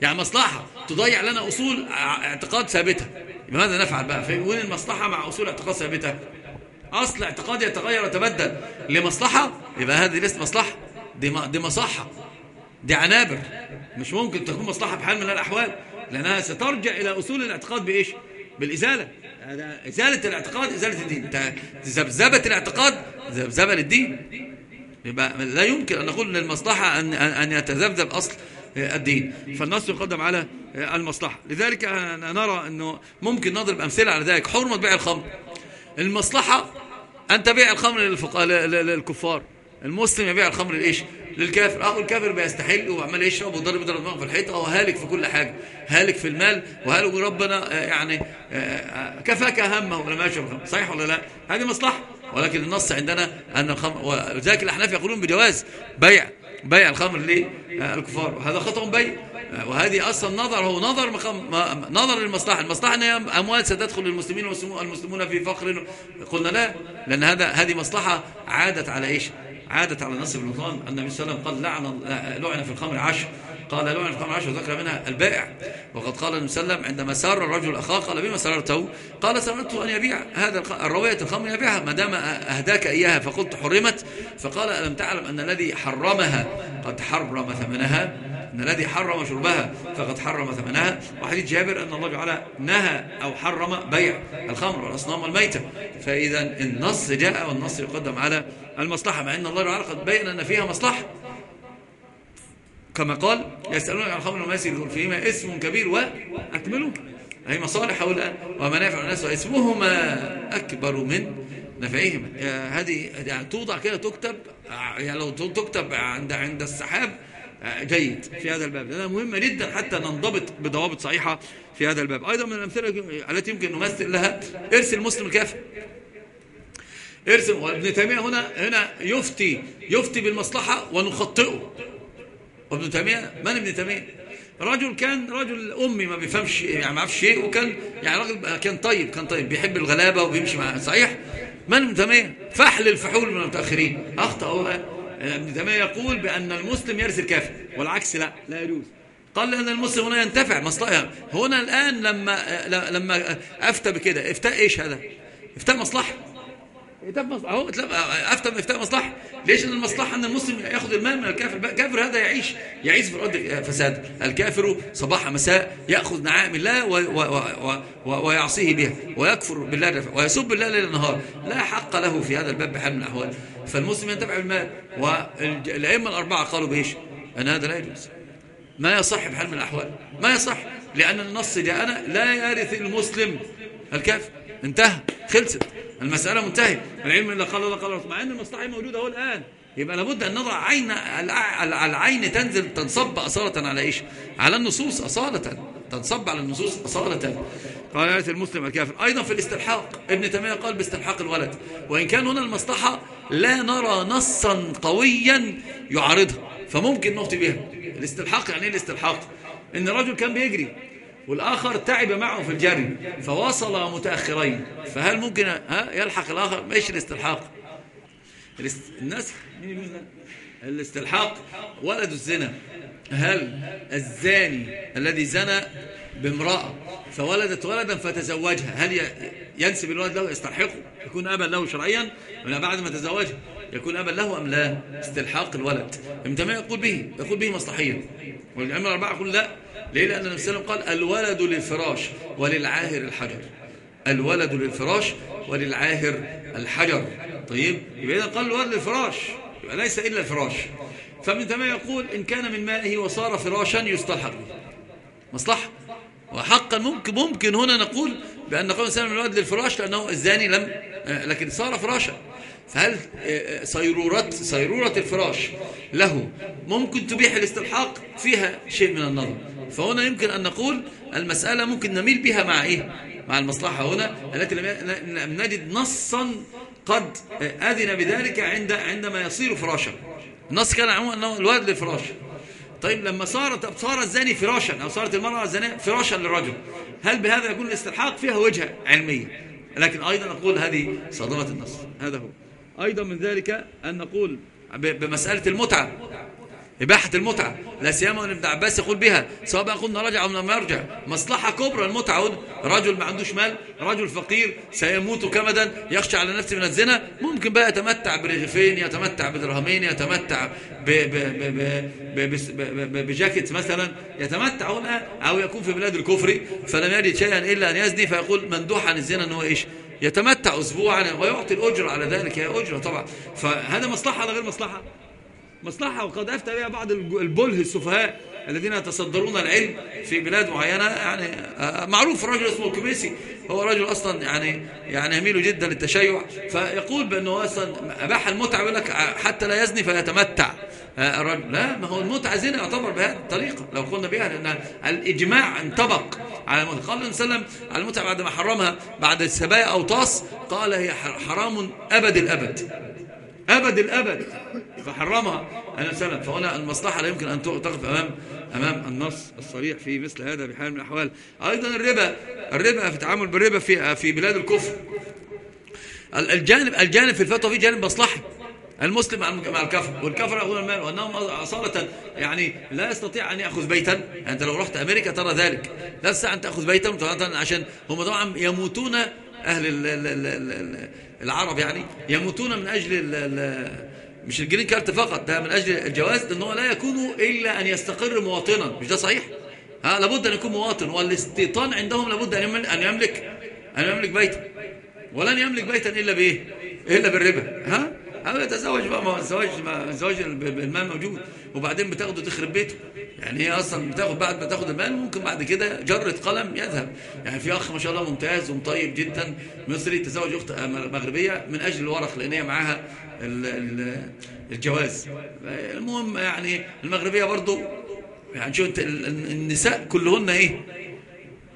يعني مصلحة تضيع لنا أصول اعتقاد ثابتة. ماذا نفعل بقى؟ وين المصلحة مع أصول اعتقاد ثابتة؟ أصل اعتقاد يتغير ويتبدل. لمصلحة؟ يبقى هذه ليست مصلحة. دي, دي مصحة. دي عنابر. مش ممكن تكون مصلحة بحال من الأحوال. لأنها سترجع إلى أصول الاعتقاد بإيش؟ بالإزالة. إزالة الاعتقاد إزالة الدين. ذبذبة الاعتقاد ذبذبة للدين. يبقى لا يمكن أن نقول للمصلحة أن, أن يتذبذب أصل الدين. فالنص يقدم على المصلحة. لذلك نرى أنه ممكن نضرب أمثلة على ذلك. حرمة بيع الخمر. المصلحة أن تبيع الخمر للكفار. المسلم يبيع الخمر لإيش للكافر. أخو الكافر بيستحل وعمال يشرب وضرب ضرب دماغه في الحيطة وهو هالك في كل حاجة هالك في المال وهالك ربنا آه، يعني آه، آه، كفاك همه ولما يشرب الخمر. صحيح ولا لا؟ هذه مصلحة. ولكن النص عندنا أن الخمر ولذلك الأحناف يقولون بجواز بيع بيع الخمر للكفار. وهذا خطأ بيع. وهذه أصلا نظر هو نظر نظر للمصلحة. المصلحة أن أموال ستدخل للمسلمين والمسلمون في فقر. قلنا لا لأن هذا هذه مصلحة عادت على إيش؟ عادت على نصب الوطن. النبي صلى الله عليه وسلم قال لعن لعن في الخمر عشر. قال لعن في الخمر عشر وذكر منها البائع. وقد قال النبي صلى الله عليه وسلم عندما سار الرجل أخاه قال بما سررته قال سررته أن يبيع هذا الرواية الخمر يبيعها ما دام أهداك إياها فقلت حرمت. فقال ألم تعلم أن الذي حرمها قد حرم ثمنها؟ أن الذي حرم شربها فقد حرم ثمنها. وحديث جابر أن الله تعالى نهى أو حرم بيع الخمر والأصنام والميتة. فإذا النص جاء والنص يقدم على المصلحة مع أن الله تعالى قد بين أن فيها مصلحة. كما قال يسألونك عن الخمر والميسر فيهما اسم كبير وأكملوا هي مصالح هؤلاء ومنافع الناس واسمهما أكبر من نفعهما. هذه يعني توضع كده تكتب يعني لو تكتب عند عند السحاب جيد في هذا الباب. لأنها مهمة جدا حتى ننضبط بضوابط صحيحة في هذا الباب. أيضا من الأمثلة التي يمكن نمثل لها ارسل مسلم كافر ارسل وابن تيمية هنا هنا يفتي يفتي بالمصلحة ونخطئه. وابن تيمية من ابن تيمية؟ رجل كان رجل أمي ما بيفهمش يعني ما عرفش شيء وكان يعني راجل كان طيب كان طيب بيحب الغلابة وبيمشي مع صحيح؟ من ابن تيمية؟ فحل الفحول من المتأخرين. أخطأ ابن تيمية يقول بأن المسلم يرث الكافر والعكس لا لا يجوز. قال لأن المسلم هنا ينتفع مصلحة. هنا الآن لما لما أفتى بكده افتاء إيش هذا؟ افتاء مصلحة أهو أفتى افتاء مصلحة. ليش إن المصلحة إن المسلم يأخذ المال من الكافر؟ الكافر هذا يعيش يعيش في الأرض فساد. الكافر صباح مساء يأخذ نعائم الله و و و ويعصيه بها ويكفر بالله ويسب الله ليل نهار. لا حق له في هذا الباب بحال من الأحوال. فالمسلم ينتفع بالمال والأئمة الأربعة قالوا بإيش؟ أن هذا لا يجوز. ما يصح بحال من الأحوال. ما يصح لأن النص جاءنا لا يرث المسلم الكافر. انتهى خلصت. المسألة منتهية. العلم إلا قال الله قال مع أن المصلحة موجودة هو الآن. يبقى لابد أن نضع عين العين تنزل تنصب أصالة على إيش؟ على النصوص أصالة. تنصب على النصوص أصالة. قال آية المسلم الكافر. أيضا في الاستلحاق. ابن تيمية قال باستلحاق الولد. وإن كان هنا المصلحة لا نرى نصا قويا يعارضها. فممكن نخطي بها. الاستلحاق يعني إيه الاستلحاق؟ إن رجل كان بيجري والآخر تعب معه في الجري فوصل متأخرين. فهل ممكن ها؟ يلحق الآخر؟ ماشي الاستلحاق. الناس الاستلحاق ولد الزنا. هل الزاني الذي زنى بامرأة فولدت ولدا فتزوجها هل ينسب الولد له؟ يستلحقه يكون أبا له شرعيا؟ ولا بعد ما تزوجها؟ يكون أبا له أم لا؟ استلحاق الولد. ابن يقول به يقول به مصلحيا والعلم الأربعة يقول لا ليه؟ لأن النبي صلى الله عليه وسلم قال الولد للفراش وللعاهر الحجر. الولد للفراش وللعاهر الحجر. طيب؟ يبقى إذا قال الولد للفراش يبقى ليس إلا الفراش. فمن تمام يقول إن كان من مائه وصار فراشا يستلحق به. مصلحة؟ وحقا ممكن ممكن هنا نقول بأن قول سلم الولد للفراش لأنه الزاني لم لكن صار فراشا. فهل صيرورة, صيرورة الفراش له ممكن تبيح الاستلحاق فيها شيء من النظر. فهنا يمكن أن نقول المسألة ممكن نميل بها مع إيه؟ مع المصلحة هنا التي لم نجد نصا قد أذن بذلك عند عندما يصير فراشا. النص كان عموما أنه الولد للفراش. طيب لما صارت صار الزاني فراشا أو صارت المرأة الزانية فراشا للرجل هل بهذا يكون الاستلحاق فيها وجهة علمية لكن أيضا نقول هذه صدمة النص. هذا هو. أيضا من ذلك أن نقول بمسألة المتعة إباحة المتعة لا سيما أن ابن عباس يقول بها سواء بقى قلنا رجع أو لم يرجع مصلحة كبرى المتعة رجل ما عندوش مال رجل فقير سيموت كمدا يخشى على نفسه من الزنا ممكن بقى يتمتع برغيفين يتمتع بدرهمين يتمتع بجاكيت مثلا يتمتع هنا أو يكون في بلاد الكفر فلم يجد شيئا إلا أن يزني فيقول مندوح عن الزنا أنه إيش؟ يتمتع أسبوعا ويعطي الأجر على ذلك. هي أجرة طبعا. فهذا مصلحة ولا غير مصلحة؟ مصلحة وقد أفتى بها بعض البله السفهاء. الذين يتصدرون العلم في بلاد معينة يعني آه، معروف رجل اسمه الكبيسي هو رجل أصلا يعني يعني يميل جدا للتشيع. فيقول بأنه أصلا أباح المتعة يقول لك حتى لا يزني فيتمتع. آه، الرجل. لا ما هو المتعة زنا يعتبر بهذه الطريقة. لو قلنا بها لأن الإجماع انطبق على المتعة. قال وسلم على المتعة بعد ما حرمها بعد السبايا أو طاس قال هي حرام أبد الأبد. أبد الأبد. فحرمها. أنا سلم فهنا المصلحة لا يمكن أن تقف أمام أمام النص الصريح في مثل هذا بحال من الأحوال. أيضا الربا. الربا في التعامل بالربا في في بلاد الكفر. الجانب الجانب في الفتوى في جانب مصلحي. المسلم مع الكفر. والكفر يأخذون المال. وأنهم أصالة. يعني لا يستطيع أن يأخذ بيتا. أنت لو رحت أمريكا ترى ذلك. لا تستطيع أن تأخذ بيتا عشان هم طبعا يموتون أهل العرب يعني يموتون من أجل مش ال green card فقط ده من أجل الجواز لأنه لا يكون إلا أن يستقر مواطنا مش ده صحيح؟ ها لابد أن يكون مواطن والاستيطان عندهم لابد أن يملك أن يملك بيتا ولن يملك بيتا إلا بإيه؟ إلا بالربا ها؟ أو يتزوج بقى ما الزواج ما الزواج المال موجود. وبعدين بتاخده تخرب بيته. يعني هي أصلا بتاخد بعد ما تاخد المال ممكن بعد كده جرة قلم يذهب. يعني في أخ ما شاء الله ممتاز ومطيب جدا مصري تزوج أخت مغربية من أجل الورق لأن هي معاها الجواز. المهم يعني المغربية برضو يعني شو النساء كلهن إيه؟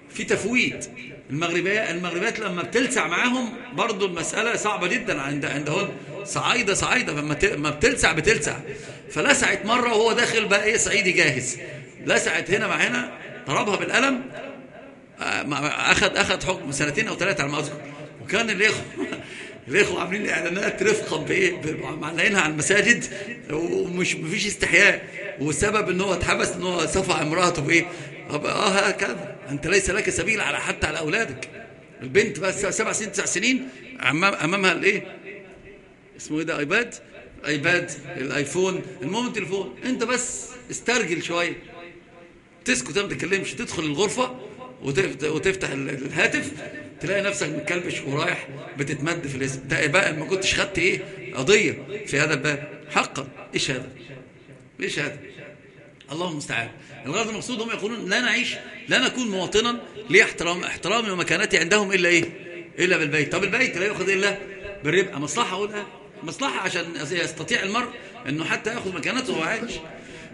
في تفويت. المغربية المغربيات لما بتلسع معاهم برضو المسألة صعبة جدا عند عندهن. صعايدة صعايدة. لما بتلسع بتلسع. فلسعت مرة وهو داخل بقى إيه صعيدي جاهز. لسعت هنا مع هنا ضربها بالقلم. آه، اخذ اخذ حكم سنتين أو ثلاثة على ما أذكر. وكان الإخوة الإخوة عاملين إعلانات رفقا بإيه معلقينها على المساجد. ومش مفيش استحياء. والسبب إن هو اتحبس إن هو صفع امرأته بإيه؟ آه هكذا. أنت ليس لك سبيل على حتى على أولادك. البنت بس سبع سنين تسع سنين أمامها الإيه؟ اسمه إيه ده iPad iPad ال iPhone المهم التليفون. انت بس استرجل شوية. تسكت ما تتكلمش تدخل الغرفة وتفتح الهاتف. تلاقي نفسك متكلبش ورايح بتتمد في الاسم. ده بقى ما كنتش خدت إيه قضية في هذا الباب. حقا. إيش هذا؟ إيش هذا؟ الله المستعان. الغرض المقصود هم يقولون لا نعيش لا نكون مواطنا لاحترام احترامي ومكانتي عندهم إلا إيه؟ إلا بالبيت. طب البيت لا ياخذ إلا بالربا. مصلحة أقولها مصلحة عشان يستطيع المرء إنه حتى يأخذ مكانته وهو عايش.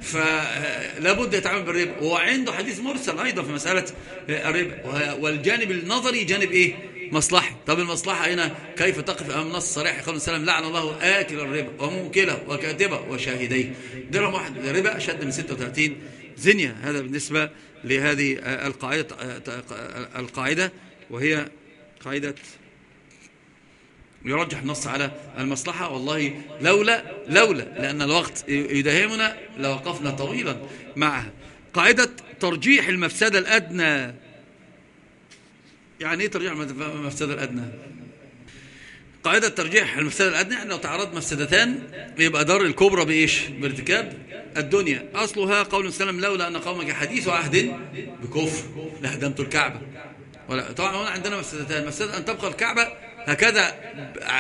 فلا بد يتعامل بالربا. وهو عنده حديث مرسل أيضا في مسألة الربا. والجانب النظري جانب إيه؟ مصلحي طب المصلحة هنا كيف تقف أمام نص صريح قال السلام لعن الله آكل الربا وموكله وكاتبه وشاهديه. درهم واحد ربا أشد من 36 زنية. هذا بالنسبة لهذه القاعدة القاعدة. وهي قاعدة يرجح النص على المصلحة. والله لولا لولا لأن الوقت يداهمنا لوقفنا طويلا معها قاعدة ترجيح المفسدة الأدنى. يعني إيه ترجيح المفسدة الأدنى؟ قاعدة ترجيح المفسدة الأدنى يعني لو تعرض مفسدتان يبقى دار الكبرى بإيش؟ بارتكاب الدنيا. أصلها قول وسلم لولا أن قومك حديث عهد بكفر لهدمت الكعبة. ولا طبعا هنا عندنا مفسدتان. مفسدة أن تبقى الكعبة هكذا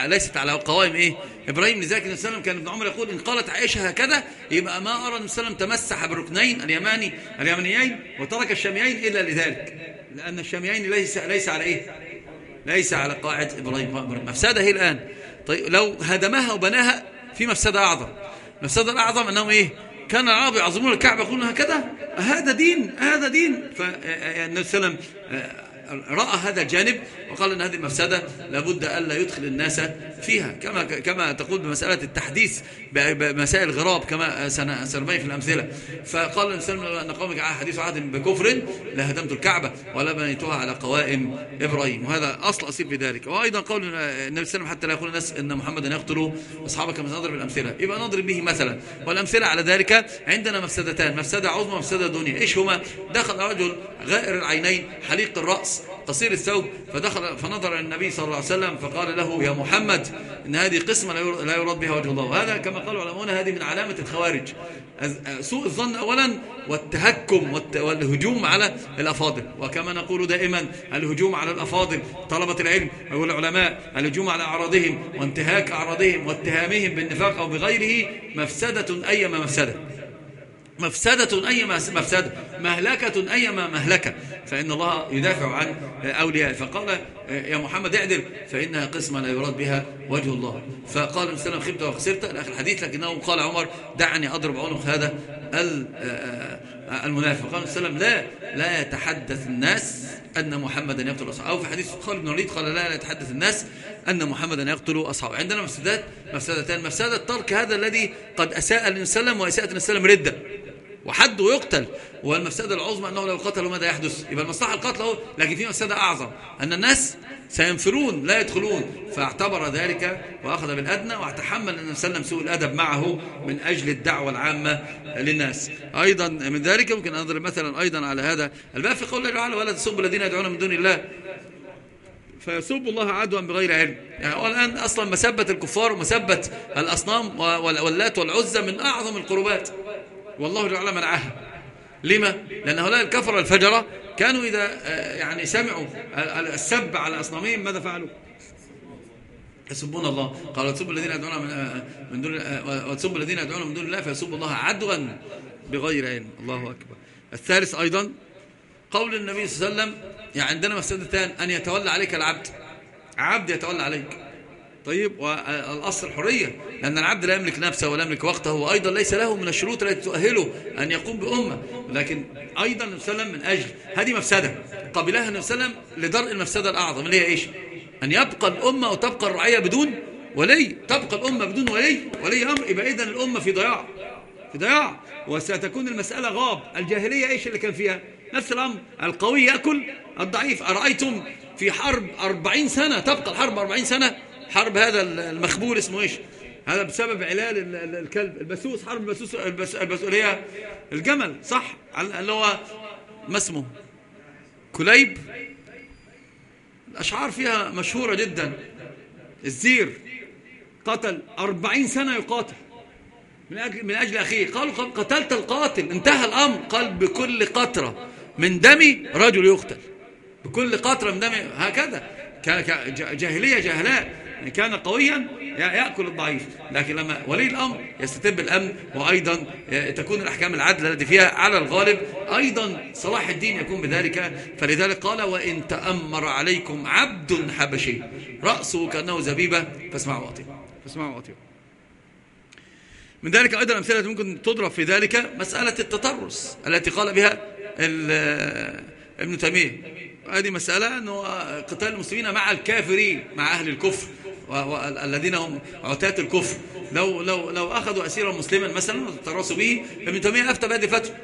ليست على قوائم إيه؟ إبراهيم لذلك النبي صلى الله عليه وسلم كان ابن عمر يقول إن قالت عائشة هكذا يبقى ما أرى النبي صلى الله عليه وسلم تمسح بالركنين اليماني اليمنيين وترك الشاميين إلا لذلك. لأن الشاميين ليس ليس على إيه؟ ليس على قاعدة إبراهيم مفسدة هي الآن. طيب لو هدمها وبناها في مفسدة أعظم. مفسدة الأعظم أنهم إيه؟ كان العرب يعظمون الكعبة يقولون هكذا؟ هذا دين هذا دين. فالنبي صلى الله عليه وسلم رأى هذا الجانب وقال أن هذه المفسدة لابد ألا يدخل الناس فيها كما كما تقول بمسألة التحديث بمسائل غراب كما سنبين في الأمثلة. فقال وسلم أن قومك حديث عهد بكفر لهدمت الكعبة ولا بنيتها على قوائم إبراهيم. وهذا أصل أصيل في ذلك. وأيضا قول النبي صلى الله عليه وسلم حتى لا يقول الناس أن محمدا يقتل أصحابك كما نضرب الأمثلة يبقى نضرب به مثلا. والأمثلة على ذلك عندنا مفسدتان مفسدة عظمى ومفسدة دنيا إيش هما؟ دخل رجل غائر العينين حليق الرأس. قصير الثوب فدخل فنظر النبي صلى الله عليه وسلم فقال له يا محمد إن هذه قسمة لا يراد بها وجه الله. وهذا كما قال العلماء هذه من علامة الخوارج. سوء الظن أولا والتهكم والهجوم على الأفاضل. وكما نقول دائما الهجوم على الأفاضل طلبة العلم والعلماء الهجوم على أعراضهم وانتهاك أعراضهم واتهامهم بالنفاق أو بغيره مفسدة أيما مفسدة. مفسدة أي مفسدة مهلكة أيما مهلكة. فإن الله يدافع عن أولياء. فقال يا محمد اعدل فإنها قسمة لا يراد بها وجه الله. فقال النبي خبت وخسرت. الآخر الحديث لكنه قال عمر دعني أضرب عنق هذا المنافق. قال النبي لا لا يتحدث الناس أن محمدا يقتل أصحابه. أو في حديث خالد بن الوليد قال لا لا يتحدث الناس أن محمدا يقتل أصحابه. عندنا مفسدات مفسدتان. مفسدة ترك هذا الذي قد أساء النبي صلى الله عليه وسلم وإساءة النبي صلى الله عليه وسلم ردة. وحد ويقتل والمفسدة العظمى أنه لو قتلوا ماذا يحدث؟ يبقى المصلحة القتل هو لكن في مفسدة أعظم أن الناس سينفرون لا يدخلون. فاعتبر ذلك وأخذ بالأدنى واعتحمل أن سلم سوء الأدب معه من أجل الدعوة العامة للناس. أيضا من ذلك ممكن أنظر مثلا أيضا على هذا الباب في قول الله تعالى ولا تسبوا الذين يدعون من دون الله فيسب الله عدوا بغير علم. يعني الآن أصلا مسبة الكفار ومسبة الأصنام واللات والعزة من أعظم القربات. والله تعالى منعها لما؟ لأن هؤلاء الكفر الفجرة كانوا إذا آه، يعني سمعوا السب على أصنامهم ماذا فعلوا؟ يسبون الله. قال وتسبوا الذين يدعون من آه، من دون آه، وتسبوا الذين يدعون من دون الله فيسبوا الله عدوا بغير علم. الله أكبر. الثالث أيضا قول النبي صلى الله عليه وسلم يعني عندنا مفسدتان أن يتولى عليك العبد. عبد يتولى عليك. طيب والأصل الحرية لأن العبد لا يملك نفسه ولا يملك وقته وأيضا ليس له من الشروط التي تؤهله أن يقوم بأمة. لكن أيضا النبي صلى الله عليه وسلم من أجل هذه مفسدة قبلها النبي صلى الله عليه وسلم لدرء المفسدة الأعظم اللي هي إيش؟ أن يبقى الأمة وتبقى الرعية بدون ولي تبقى الأمة بدون ولي ولي أمر يبقى إذن الأمة في ضياع في ضياع. وستكون المسألة غاب. الجاهلية إيش اللي كان فيها؟ نفس الأمر. القوي يأكل الضعيف. أرأيتم في حرب أربعين سنة تبقى الحرب أربعين سنة؟ حرب هذا المخبول اسمه إيش؟ هذا بسبب علال الكلب. البسوس حرب البسوس هي الجمل صح؟ اللي هو ما اسمه؟ كليب؟ الأشعار فيها مشهورة جدا. الزير قتل أربعين سنة يقاتل. من أجل, من أجل أخيه. قالوا قتلت القاتل. انتهى الأمر. قال بكل قطرة من دمي رجل يقتل. بكل قطرة من دمي. هكذا. جاهلية جهلاء يعني كان قويا يأكل الضعيف. لكن لما ولي الأمر يستتب الأمن وأيضا تكون الأحكام العدل التي فيها على الغالب أيضا صلاح الدين يكون بذلك. فلذلك قال وإن تأمر عليكم عبد حبشي رأسه كأنه زبيبة فاسمعوا وأطيعوا. فاسمعوا وأطيعوا. من ذلك أيضا التي ممكن تضرب في ذلك مسألة التطرس التي قال بها ابن تيمية. هذه مسألة أنه قتال المسلمين مع الكافرين مع أهل الكفر الذين هم عتاة الكفر. لو, لو, لو أخذوا أسيرا مسلما مثلا وتراسوا به ابن تيمية أفتى بهذه الفتوى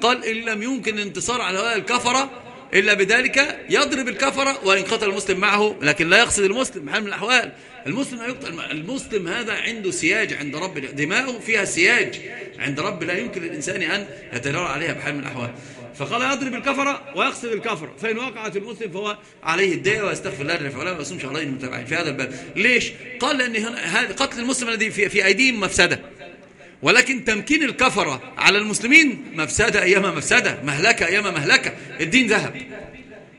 قال إن لم يمكن الانتصار على هؤلاء الكفرة إلا بذلك يضرب الكفرة وإن قتل المسلم معه لكن لا يقصد المسلم بحال من الأحوال. المسلم يقتل المسلم هذا عنده سياج عند رب دماؤه فيها سياج عند رب لا يمكن للإنسان أن يتجرى عليها بحال من الأحوال. فقال يضرب الكفرة ويقصد الكفرة فإن وقعت المسلم فهو عليه الدية ويستغفر الله لنفعه ولا يصوم شهرين متابعين في هذا الباب ليش؟ قال لأن قتل المسلم الذي في, في أيديهم مفسدة. ولكن تمكين الكفرة على المسلمين مفسدة أيام مفسدة مهلكة أيام مهلكة. الدين ذهب.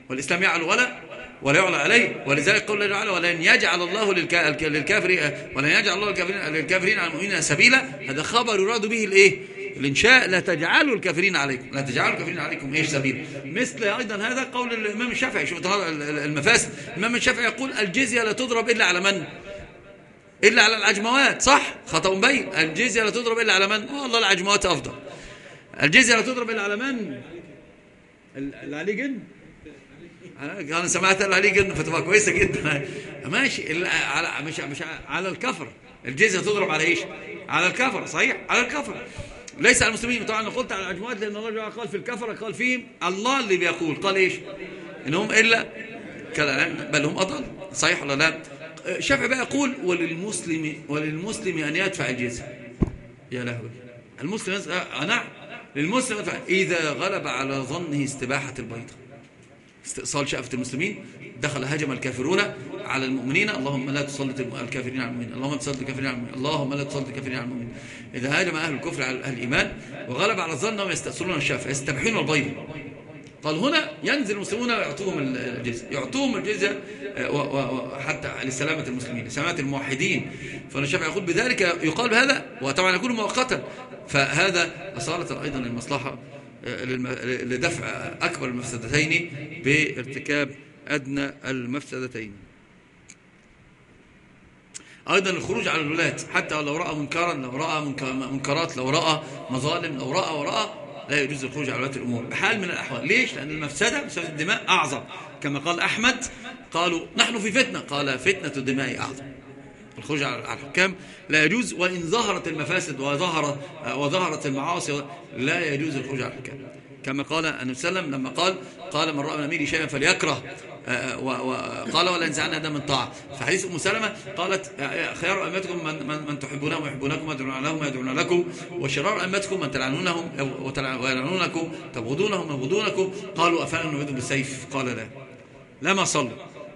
والإسلام يعلو ولا ولا يعلى عليه. ولذلك قول الله تعالى ولن يجعل الله للكافرين ولن يجعل الله للكافرين على المؤمنين سبيلا هذا خبر يراد به الإيه؟ الانشاء لا تجعلوا الكافرين عليكم. لا تجعلوا الكافرين عليكم. إيش سبيل؟ مثل أيضا هذا قول الإمام الشافعي. شوف المفاسد. الإمام الشافعي يقول الجزية لا تضرب إلا على من؟ إلا على العجموات. صح؟ خطأ مبين الجزية لا تضرب إلا على من؟ والله العجموات أفضل. الجزية لا تضرب إلا على من؟ اللي عليه جن أنا سمعت اللي عليه جن فتبقى كويسة جدا. ماشي. على مش مش على الكفر. الجزية تضرب على إيش؟ على الكفر. صحيح؟ على الكفر. ليس على المسلمين طبعا. أنا قلت على العجمات لأن الله قال في الكفر قال فيهم الله اللي بيقول. قال إيش؟ إنهم إلا بل هم أضل. صحيح ولا لا؟ الشافعي بقى يقول وللمسلم وللمسلم أن يدفع الجزية. يا لهوي. المسلم نعم للمسلم يدفع. إذا غلب على ظنه استباحة البيضة. استئصال شأفة المسلمين. دخل هجم الكافرون على المؤمنين. اللهم لا تسلط الكافرين على المؤمنين. اللهم تسلط الكافرين على المؤمنين. اللهم لا تسلط الكافرين على المؤمنين. إذا هاجم أهل الكفر على أهل الإيمان وغلب على الظن أنهم يستأصلون الشافة يستبحون البيض قال هنا ينزل المسلمون ويعطوهم الجزية. يعطوهم الجزية آه، حتى لسلامة المسلمين لسلامة الموحدين. فأنا الشافعي يقول بذلك يقال بهذا وطبعا يكون مؤقتا. فهذا أصالة أيضا المصلحة لدفع أكبر المفسدتين بارتكاب أدنى المفسدتين. أيضا الخروج على الولاة حتى لو رأى منكرا لو رأى منكرات لو رأى مظالم لو رأى ورأى لا يجوز الخروج على ولاة الأمور. بحال من الأحوال. ليش؟ لأن المفسدة مفسدة الدماء أعظم. كما قال أحمد قالوا نحن في فتنة. قال فتنة الدماء أعظم. الخروج على الحكام لا يجوز وإن ظهرت المفاسد وظهرت, وظهرت المعاصي لا يجوز الخروج على الحكام. كما قال النبي صلى الله عليه وسلم لما قال قال من رأى من أميري شيئا فليكره. وقال ولا ينزعنا هذا من طاعة. في حديث أم سلمة قالت خيار أمتكم من, من, من تحبونهم ويحبونكم ويدعون لهم ويدعون لكم وشرار أمتكم من تلعنونهم ويلعنونكم تبغضونهم ويبغضونكم قالوا أفعلوا نريد بالسيف؟ قال لا. لما صلوا؟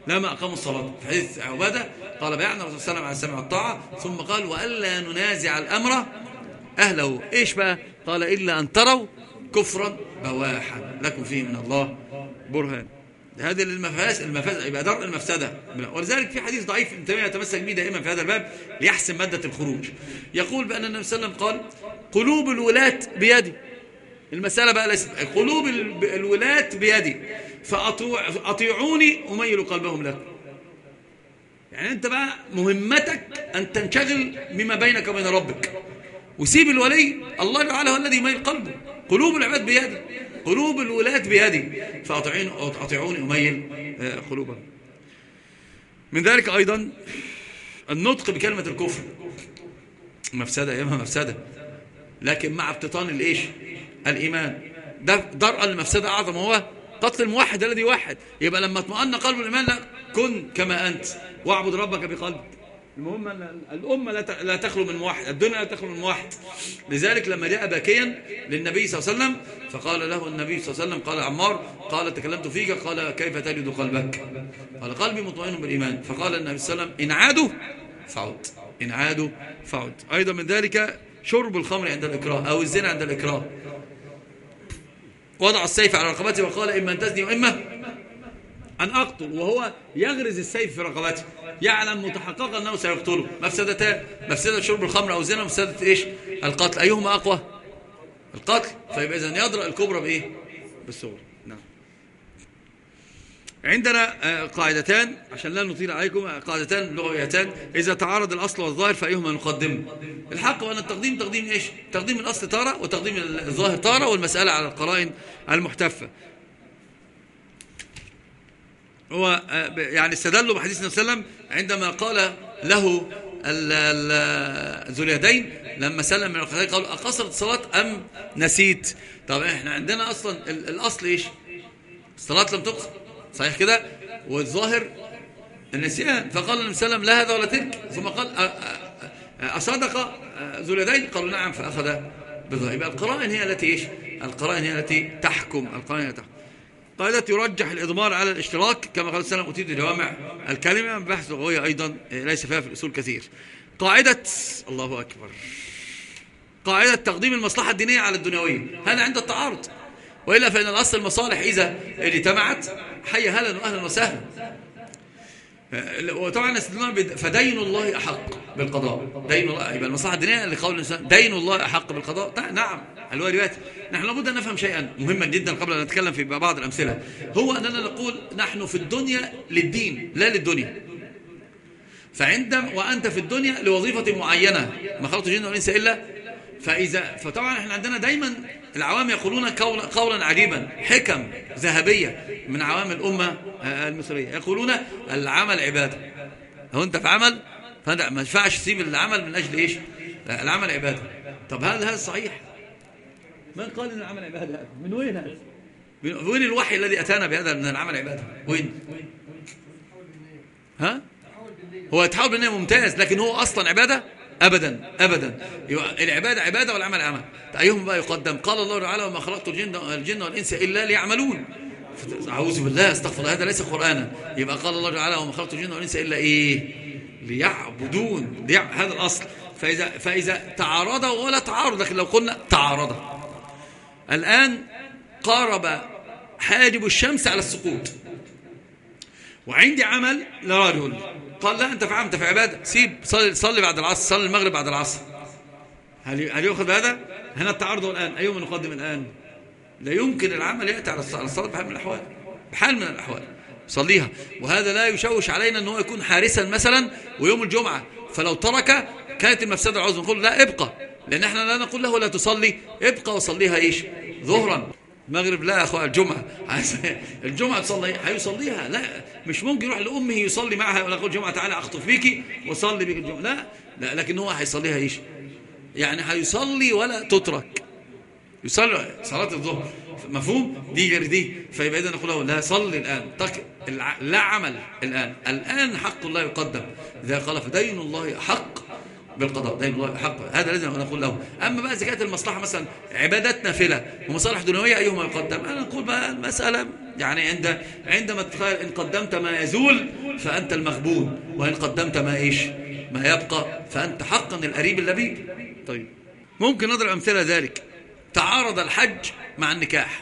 لما أقاموا الصلاة. في حديث عبادة قال بيعنا الرسول صلى الله عليه وسلم على السمع والطاعة ثم قال وألا ننازع الأمر أهله. إيش بقى؟ قال إلا أن تروا كفرا بواحا. لكم فيه من الله برهان. هذه المفاسد المفاسد يبقى درء المفسدة. ولذلك في حديث ضعيف ابن يتمسك به دائما في هذا الباب ليحسن مادة الخروج. يقول بأن النبي صلى الله عليه وسلم قال قلوب الولاة بيدي. المسألة بقى ليست قلوب الولاة بيدي. فأطيعوني أميل قلبهم لكم يعني أنت بقى مهمتك أن تنشغل بما بينك وبين ربك. وسيب الولي الله تعالى هو الذي يميل قلبه. قلوب العباد بيدي. قلوب الولاة بيدي. فأطيعوني أميل آه، قلوبهم. من ذلك أيضا النطق بكلمة الكفر. مفسدة أيامها مفسدة. لكن مع ابتطان الإيش؟ الإيمان. ده درءا لمفسدة أعظم هو قتل الموحد الذي يوحد يبقى لما اطمأن قلب الإيمان لا كن كما أنت واعبد ربك بقلبك. المهم أن الأمة لا تخلو من موحد الدنيا لا تخلو من موحد لذلك لما جاء باكيا للنبي صلى الله عليه وسلم فقال له النبي صلى الله عليه وسلم قال عمار قال تكلمت فيك قال كيف تجد قلبك؟ قال قلبي مطمئن بالإيمان. فقال النبي صلى الله عليه وسلم إن عادوا فعود إن عادوا فعد. أيضا من ذلك شرب الخمر عند الإكراه أو الزنا عند الإكراه. وضع السيف على رقبته وقال إما أن تزني وإما أن أقتل وهو يغرز السيف في رقبته. يعلم متحققا أنه سيقتله. مفسدتان مفسدة شرب الخمر أو الزنا مفسدة إيش؟ القتل. أيهما أقوى؟ القتل. فيبقى إذن يضرأ الكبرى بإيه؟ بالصغر نعم. عندنا آه، قاعدتان. عشان لا نطيل عليكم آه، قاعدتان لغويتان. إذا تعارض الأصل والظاهر فأيهما نقدم؟ الحق وأن التقديم تقديم إيش؟ تقديم الأصل تارة وتقديم الظاهر تارة والمسألة على القرائن المحتفة. هو آه، يعني استدلوا بحديث النبي صلى الله عليه وسلم عندما قال له ذو اليدين لما سلم من القتال قالوا أقصرت الصلاة أم نسيت؟ طب إحنا عندنا أصلا الأصل إيش؟ الصلاة لم تقصر صحيح كده؟ والظاهر النسيان فقال النبي صلى الله عليه وسلم لا هذا ولا تلك. ثم قال أصدق ذو اليدين؟ قالوا نعم فأخذ بالظاهر يبقى القرائن هي التي إيش؟ القرائن هي التي تحكم القرائن هي تحكم. قاعدة يرجح الإضمار على الاشتراك كما قال السلام أتيت جوامع الكلمة بحث لغوية أيضا ليس فيها في الأصول كثير. قاعدة الله أكبر. قاعدة تقديم المصلحة الدينية على الدنيوية. هذا عند التعارض. وإلا فإن الأصل المصالح إذا اجتمعت حي هلا وأهلا وسهلا. وطبعا فدين الله أحق بالقضاء. دين الله يبقى المصلحة الدينية اللي قول الإنسان. دين الله أحق بالقضاء. نعم. الواجبات نحن لابد أن نفهم شيئا مهما جدا قبل أن نتكلم في بعض الأمثلة. هو أننا نقول نحن في الدنيا للدين لا للدنيا. فعندما وأنت في الدنيا لوظيفة معينة ما خلقت الجن والإنس إلا فإذا فطبعا إحنا عندنا دايما العوام يقولون قولا عجيبا حكم ذهبية من عوام الأمة المصرية. يقولون العمل عبادة. هو أنت في عمل فما ينفعش تسيب العمل من أجل إيش؟ العمل عبادة. طب هل هذا صحيح. من قال إن العمل عبادة؟ من وين هذا؟ وين الوحي الذي أتانا بهذا من العمل عبادة؟ وين؟ ها؟ هو يتحول بالنية ممتاز لكن هو أصلا عبادة؟ ابدا ابدا. العبادة عبادة والعمل عمل. أيهم بقى يقدم قال الله تعالى وما خلقت الجن الجن والإنس إلا ليعملون. أعوذ بالله استغفر الله هذا ليس قرانا. يبقى قال الله تعالى وما خلقت الجن والإنس إلا إيه؟ ليعبدون. هذا الأصل. فإذا فإذا تعارضا ولا تعارض لكن لو قلنا تعارضا الآن قارب حاجب الشمس على السقوط. وعندي عمل لرجل. قال لا أنت في أنت في عبادة. سيب صلي, صلي بعد العصر صلي المغرب بعد العصر. هل هل يؤخذ هذا؟ هنا التعارض الآن أيهما نقدم الآن؟ لا يمكن العمل يأتي على الصلاة بحال من الأحوال بحال من الأحوال. صليها. وهذا لا يشوش علينا أنه يكون حارسا مثلا ويوم الجمعة. فلو ترك كانت المفسدة العظمى نقول لا ابقى. لأن إحنا لا نقول له لا تصلي ابقى وصليها إيش؟ ظهرا. المغرب لا يا اخوة الجمعة. الجمعة تصلي هيصليها. لا مش ممكن يروح لأمه يصلي معها ولا يقول جمعة تعالى أخطف بيكي وصلي بيك الجمعة. لا لا لكن هو هيصليها إيش يعني هيصلي ولا تترك. يصلي صلاة الظهر. مفهوم؟ دي غير دي. فيبقى إذا نقول له لا صلي الآن. لا عمل الآن. الآن حق الله يقدم. إذا قال فدين الله حق بالقضاء. دين الله حق. هذا لازم نقول له. أما بقى زكاة المصلحة مثلا عبادات نافلة ومصالح دنيوية أيهما يقدم؟ أنا نقول بقى المسألة يعني عند عندما تخيل إن قدمت ما يزول فأنت المغبون وإن قدمت ما إيش؟ ما يبقى فأنت حقا القريب اللبيب. طيب ممكن نضرب أمثلة ذلك. تعارض الحج مع النكاح.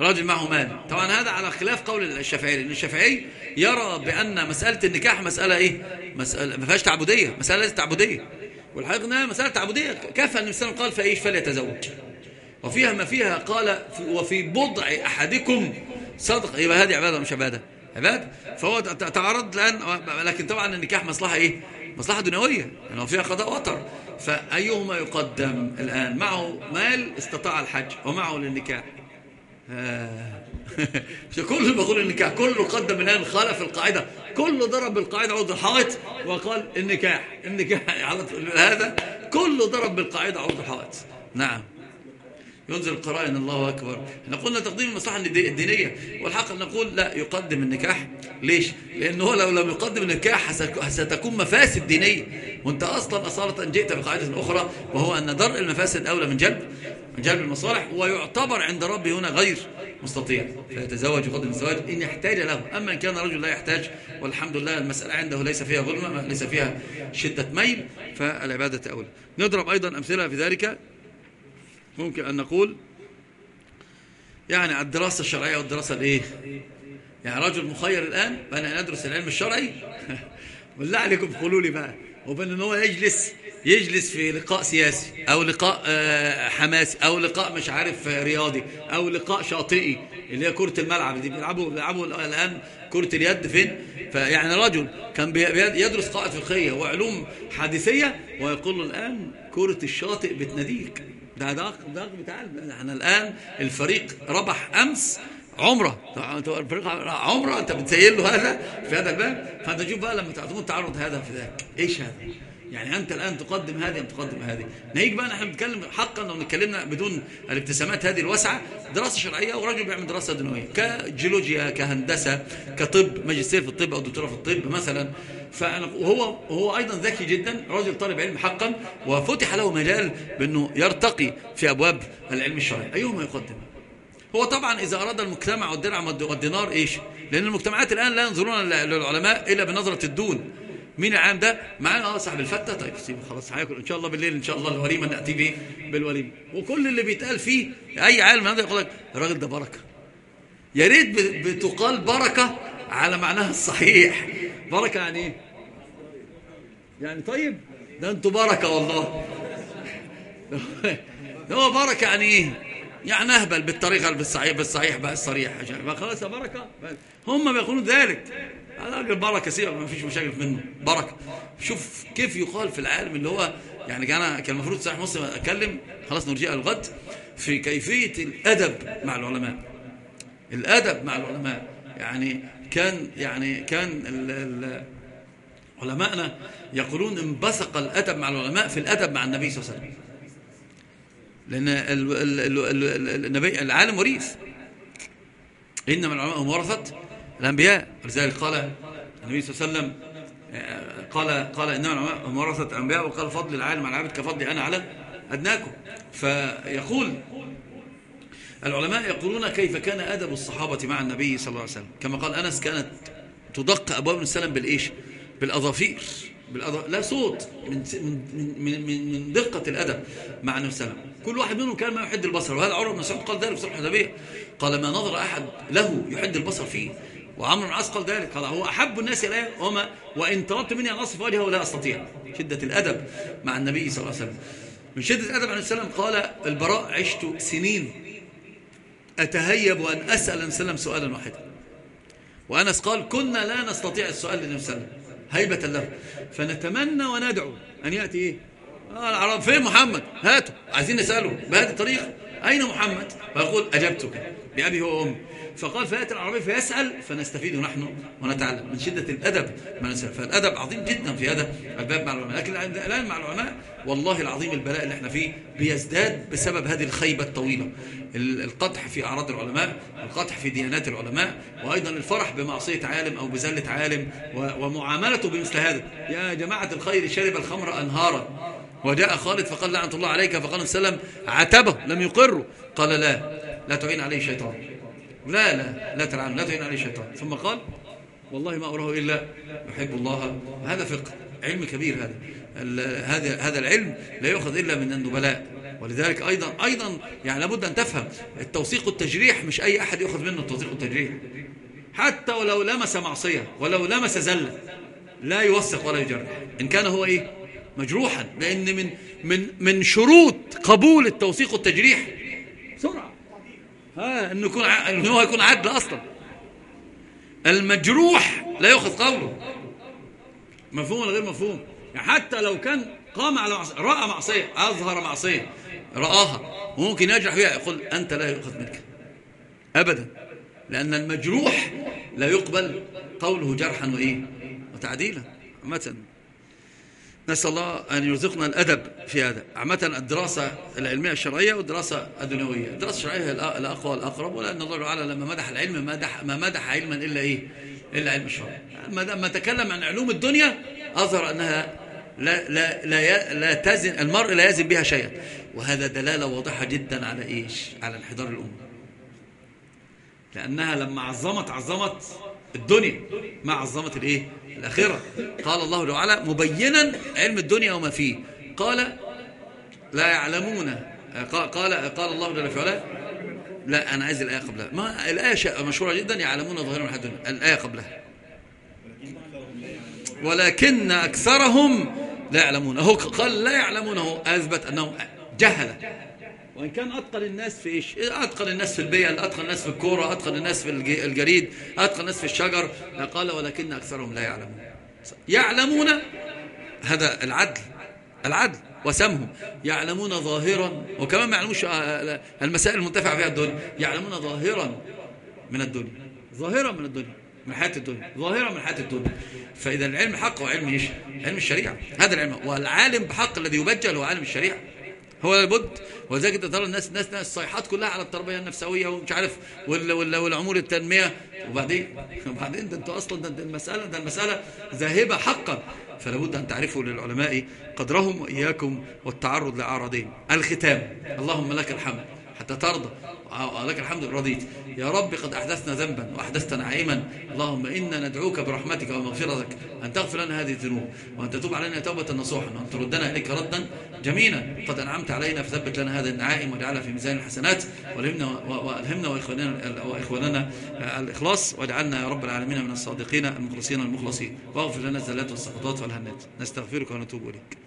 راجل معه مال. طبعا هذا على خلاف قول الشافعي لأن الشافعي يرى بأن مسألة النكاح مسألة إيه؟ مسألة ما فيهاش تعبدية مسألة تعبدية. والحقيقة أنها مسألة تعبدية. كفى عليه وسلم قال فإيش؟ فليتزوج. وفيها ما فيها قال وفي بضع أحدكم صدق. يبقى هذه عبادة مش عبادة. عبادة فهو تعرض الآن لكن طبعا النكاح مصلحة إيه؟ مصلحة دنيوية. يعني فيها قضاء وطر. فأيهما يقدم؟ الآن معه مال استطاع الحج ومعه للنكاح. كل بقول النكاح كله قدم الآن خالف القاعدة. كله ضرب بالقاعدة عود الحائط وقال النكاح النكاح على هذا. كله ضرب بالقاعدة عود الحائط. نعم. ينزل القرائن الله أكبر. إحنا قلنا تقديم المصلحة الدينية. والحق أن نقول لا يقدم النكاح. ليش؟ لأنه لو لم يقدم النكاح ستكون مفاسد دينية. وأنت أصلا أصالة جئت بقاعدة أخرى وهو أن درء المفاسد أولى من جلب من جلب المصالح ويعتبر عند ربي هنا غير مستطيع. فيتزوج يقدم الزواج إن يحتاج له. أما إن كان رجل لا يحتاج والحمد لله المسألة عنده ليس فيها ظلمة ليس فيها شدة ميل فالعبادة أولى نضرب أيضا أمثلة في ذلك. ممكن أن نقول يعني الدراسة الشرعية والدراسة الإيه؟ يعني رجل مخير الآن بأن ندرس العلم الشرعي؟ بالله عليكم قولوا لي بقى. وبأن أنه هو يجلس يجلس في لقاء سياسي أو لقاء آه، حماسي أو لقاء مش عارف آه، رياضي أو لقاء شاطئي اللي هي كرة الملعب دي بيلعبوا بيلعبوا الآن كرة اليد فين؟ فيعني رجل كان يدرس قواعد فقهية وعلوم حادثية ويقول له الآن كرة الشاطئ بتناديك. ده ده ده بتاع إحنا الآن الفريق ربح أمس عمرة. الفريق عمرة؟ أنت بتسيل له هذا في هذا الباب. فأنت تشوف بقى لما تكون تعرض هذا في ذاك. إيش هذا؟ يعني أنت الآن تقدم هذه أم تقدم هذه؟ نهيك بقى نحن بنتكلم حقا لو نتكلمنا بدون الابتسامات هذه الواسعة دراسة شرعية ورجل بيعمل دراسة دنيوية. كجيولوجيا كهندسة كطب ماجستير في الطب أو دكتوراه في الطب مثلا وهو هو أيضا ذكي جدا رجل طالب علم حقا وفتح له مجال بأنه يرتقي في أبواب العلم الشرعي. أيهما يقدم؟ هو طبعا إذا أراد المجتمع والدرع والدينار إيش؟ لأن المجتمعات الآن لا ينظرون للعلماء إلا بنظرة الدون. مين العام ده؟ معانا آه صاحب الفتة. طيب سيبه خلاص هياكل. إن شاء الله بالليل إن شاء الله الوليمه ناتي به بالوليمه وكل اللي بيتقال فيه أي عالم هذا يقول لك الراجل ده بركة. يا ريت بتقال بركة على معناها الصحيح. بركه يعني. إيه يعني طيب؟ ده أنتوا بركه والله. هو بركه يعني إيه يعني أهبل بالطريقة بالصحيح بالصحيح بقى الصريح. خلاص بركه هم بيقولون ذلك. هذا راجل بركه سيبك ما فيش مشاكل منه. بركه شوف كيف يقال في العالم اللي هو يعني كان كان المفروض صحيح مسلم أتكلم خلاص نرجع الغد في كيفية الأدب مع العلماء. الأدب مع العلماء. يعني كان يعني كان علماءنا يقولون انبثق الأدب مع العلماء في الأدب مع النبي صلى الله عليه وسلم. لأن النبي العالم وريث. إنما العلماء هم ورثه الأنبياء. ولذلك قال النبي صلى الله عليه وسلم قال قال إنما العلماء هم ورثة الأنبياء وقال فضل العالم على العبد كفضلي أنا على أدناكم. فيقول العلماء يقولون كيف كان أدب الصحابة مع النبي صلى الله عليه وسلم. كما قال أنس كانت تدق أبواب السلام بالإيش؟ بالأظافير بالأض... لا صوت من من من من, دقة الأدب مع النبي صلى الله عليه وسلم. كل واحد منهم كان ما يحد البصر. وهذا عمر بن مسعود قال ذلك في صلح الحديبيه قال ما نظر أحد له يحد البصر فيه. وعمر بن العاص قال ذلك. قال هو أحب الناس إلي وما وإن طلبت مني أن أصف وجهه لا أستطيع. شدة الأدب مع النبي صلى الله عليه وسلم. من شدة الأدب عليه السلام قال البراء عشت سنين أتهيب أن أسأل النبي صلى سؤالا واحدا. وأنس قال كنا لا نستطيع السؤال للنبي صلى الله عليه وسلم. هيبة له. فنتمنى وندعو. أن يأتي إيه؟ آه العرب. فين محمد؟ هاتوا. عايزين نسأله بهذه الطريقة. أين محمد؟ فيقول أجبتك. بأبي وأمي فقال فيأتي العربي فيسأل فنستفيد نحن ونتعلم من شدة الأدب. ما فالأدب عظيم جدا في هذا الباب مع العلماء. لكن الآن مع العلماء والله العظيم البلاء اللي إحنا فيه بيزداد بسبب هذه الخيبة الطويلة. القدح في أعراض العلماء القدح في ديانات العلماء وأيضا الفرح بمعصية عالم أو بزلة عالم ومعاملته بمثل هذا. يا جماعة الخير شرب الخمر أنهارا. وجاء خالد فقال لعنة الله عليك فقال السلام عتبه لم يقره. قال لا لا تعين عليه شيطان لا لا لا تلعن لا تعين عليه شيطان ثم قال والله ما أراه إلا يحب الله. هذا فقه علم كبير هذا. هذا هذا العلم لا يؤخذ إلا من النبلاء. ولذلك أيضا أيضا يعني لابد أن تفهم التوثيق والتجريح مش أي أحد يأخذ منه التوثيق والتجريح حتى ولو لمس معصية ولو لمس زلة لا يوثق ولا يجرح. إن كان هو إيه؟ مجروحا. لأن من من من شروط قبول التوثيق والتجريح ها إنه يكون إنه هو يكون عدل أصلا. المجروح لا ياخذ قوله. مفهوم ولا غير مفهوم؟ يعني حتى لو كان قام على معصية رأى معصية أظهر معصية رآها وممكن يجرح فيها يقول أنت لا يؤخذ منك. ابدا. لأن المجروح لا يقبل قوله جرحا وإيه؟ وتعديلا. مثلا نسأل الله أن يرزقنا الأدب في هذا. عامة الدراسة العلمية الشرعية والدراسة الدنيوية. الدراسة الشرعية الأقوى والأقرب ولأن الله تعالى لما مدح العلم مدح ما مدح علما إلا إيه؟ إلا علم الشرع. ما تكلم عن علوم الدنيا أظهر أنها لا, لا, لا, لا تزن المرء لا يزن بها شيئا. وهذا دلالة واضحة جدا على إيش؟ على انحدار الأمة. لأنها لما عظمت عظمت الدنيا ما عظمت الإيه؟ الآخرة قال الله تعالى مبينا علم الدنيا وما فيه. قال لا يعلمون. قال قال الله جل وعلا لا أنا عايز الآية قبلها. ما الآية مشهورة جدا يعلمون ظاهرا من الدنيا. الآية قبلها. ولكن أكثرهم لا يعلمون. هو قال لا يعلمونه أثبت أنهم جهلة وإن كان أتقن الناس في إيش؟ أتقن الناس في البيئة أتقن الناس في الكورة أتقن الناس في الجريد أتقن الناس في الشجر. قال ولكن أكثرهم لا يعلمون. يعلمون هذا العدل العدل وسمهم. يعلمون ظاهرا وكمان ما يعلموش آه، المسائل المنتفعة فيها الدنيا. يعلمون ظاهرا من الدنيا. ظاهرا من الدنيا من حياة الدنيا. ظاهرة من حياة الدنيا. فإذا العلم حق وعلم إيش؟ علم الشريعة. هذا العلم. والعالم بحق الذي يبجل هو عالم الشريعة. هو لابد ولذلك انت ترى الناس الناس الصيحات كلها على التربية النفسوية ومش عارف والعمور التنمية. وبعدين وبعدين ده أنتوا أصلا ده المساله ده المسألة ذاهبة حقا. فلا بد أن تعرفوا للعلماء قدرهم وإياكم والتعرض لأعراضهم. الختام. اللهم لك الحمد. حتى ترضى. ولك الحمد رضيت. يا رب قد أحدثنا ذنبا وأحدثت نعيما. اللهم إنا ندعوك برحمتك ومغفرتك أن تغفر لنا هذه الذنوب وأن تتوب علينا توبة نصوحا وأن تردنا إليك ردا جميلا. قد أنعمت علينا فثبت لنا هذه النعائم واجعلها في ميزان الحسنات والهمنا وإخواننا, وإخواننا الإخلاص. واجعلنا يا رب العالمين من الصادقين المخلصين المخلصين. واغفر لنا الزلات والسقطات والهنات. نستغفرك ونتوب إليك.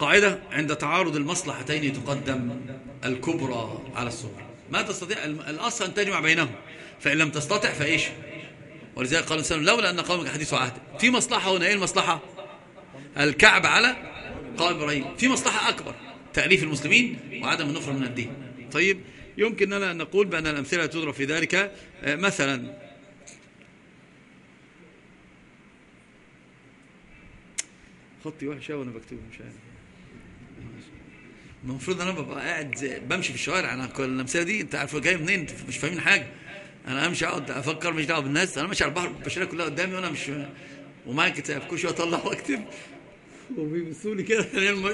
قاعدة عند تعارض المصلحتين تقدم الكبرى على الصغرى. ما تستطيع الأصل أن تجمع بينهم. فإن لم تستطع فإيش؟ ولذلك قال الإنسان لولا أن قومك حديث عهد. في مصلحة هنا. إيه المصلحة؟ الكعب على قائم إبراهيم. في مصلحة أكبر تأليف المسلمين وعدم النفر من الدين. طيب يمكن أن نقول بأن الأمثلة تضرب في ذلك آه، مثلا خطي وحشة وأنا بكتبه مش عارف. المفروض أنا ببقى قاعد بمشي في الشوارع. أنا كل الامثله دي أنت عارف جاي منين؟ مش فاهمين حاجة. أنا أمشي أقعد أفكر مش دعوة بالناس. أنا ماشي على البحر البشرية كلها قدامي وأنا مش ومعايا كتاب كل شوية أطلع وأكتب. وبيبصوا لي كده.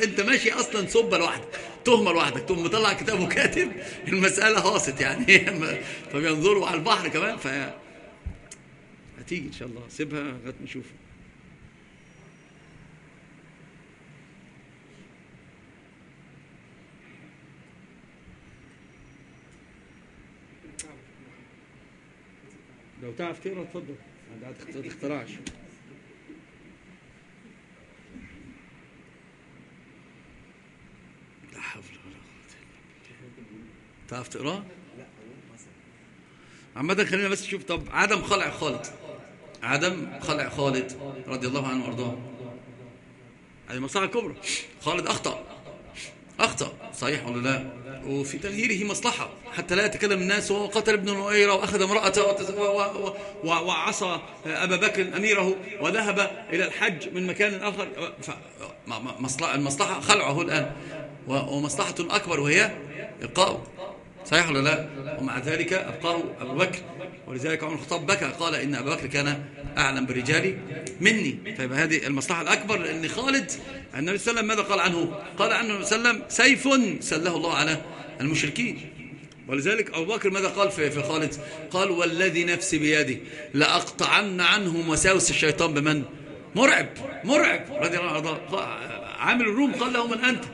أنت ماشي أصلا صبة لوحدك تهمة لوحدك. تقوم مطلع كتاب وكاتب. المسألة هاصت يعني. فبينظروا على البحر كمان. ف هتيجي إن شاء الله. سيبها لغاية نشوفها لو تعرف تقرا اتفضل. ما تخترعش. لا حول ولا قوة تعرف تقرا؟ عامة خلينا بس نشوف. طب عدم خلع خالد. عدم خلع خالد رضي الله عنه وأرضاه. هذه مصلحة كبرى؟ خالد أخطأ. أخطأ صحيح ولا لا؟ وفي تغييره مصلحة حتى لا يتكلم الناس وهو قتل ابن نويرة وأخذ امرأته وعصى أبا بكر أميره وذهب إلى الحج من مكان آخر. المصلحة خلعه الآن ومصلحة أكبر وهي إبقاؤه صحيح ولا لا؟ ومع ذلك أبقاه أبو بكر ولذلك عمر الخطاب بكى قال إن أبا بكر كان أعلم برجالي مني. فيبقى هذه المصلحة الأكبر لأن خالد النبي صلى الله عليه وسلم ماذا قال عنه؟ قال عنه النبي صلى الله عليه وسلم سيف سله الله على المشركين. ولذلك أبو بكر ماذا قال في في خالد؟ قال والذي نفسي بيده لأقطعن عنهم وساوس الشيطان بمن؟ مرعب مرعب رضي الله عنه. عامل الروم قال له من أنت؟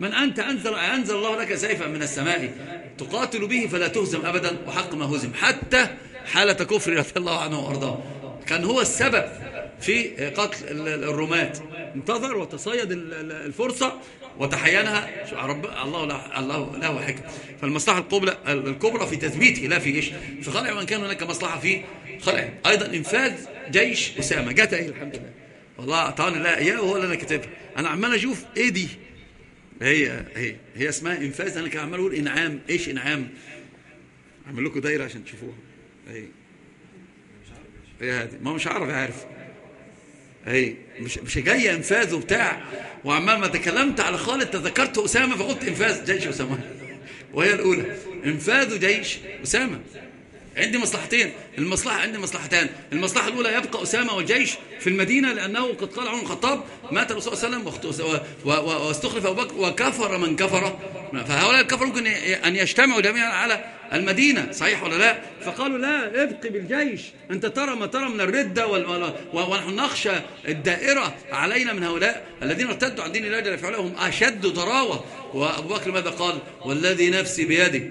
من أنت؟ أنزل, أنزل الله لك سيفا من السماء. تقاتل به فلا تهزم أبدا وحق ما هزم. حتى حالة كفر رضي الله عنه وأرضاه. كان هو السبب في قتل الرومات انتظر وتصيد الفرصة وتحينها رب الله له الله له حكم فالمصلحة الكبرى الكبرى في تثبيته لا في إيش؟ في خلع وإن كان هناك مصلحة في خلع. أيضا إنفاذ جيش أسامة. جت اهي الحمد لله. والله أعطاني الله إياه وهو اللي أنا كاتبها أنا عمال أشوف إيه دي هي هي هي اسمها إنفاذ. أنا كان عمال أقول إنعام. إيش إنعام؟ أعمل لكم دايرة عشان تشوفوها. هي. هي هذه. ما مش عارف عارف. اهي مش مش جاي إنفاذ وبتاع. وعمال ما تكلمت على خالد تذكرت أسامة فقلت إنفاذ جيش أسامة. وهي الأولى. إنفاذ جيش أسامة. عندي مصلحتين. المصلحة عندي مصلحتان. المصلحة الأولى يبقى أسامة والجيش في المدينة لأنه قد قال عمر الخطاب مات الرسول صلى الله عليه وسلم واستخلف أبو بكر وكفر من كفر. فهؤلاء الكفر ممكن أن يجتمعوا جميعا على المدينة صحيح ولا لا؟ فقالوا لا ابقي بالجيش. أنت ترى ما ترى من الردة ونحن نخشى الدائرة علينا من هؤلاء الذين ارتدوا عن دين الله جل وعلا هم أشد ضراوة. وأبو بكر ماذا قال؟ والذي نفسي بيده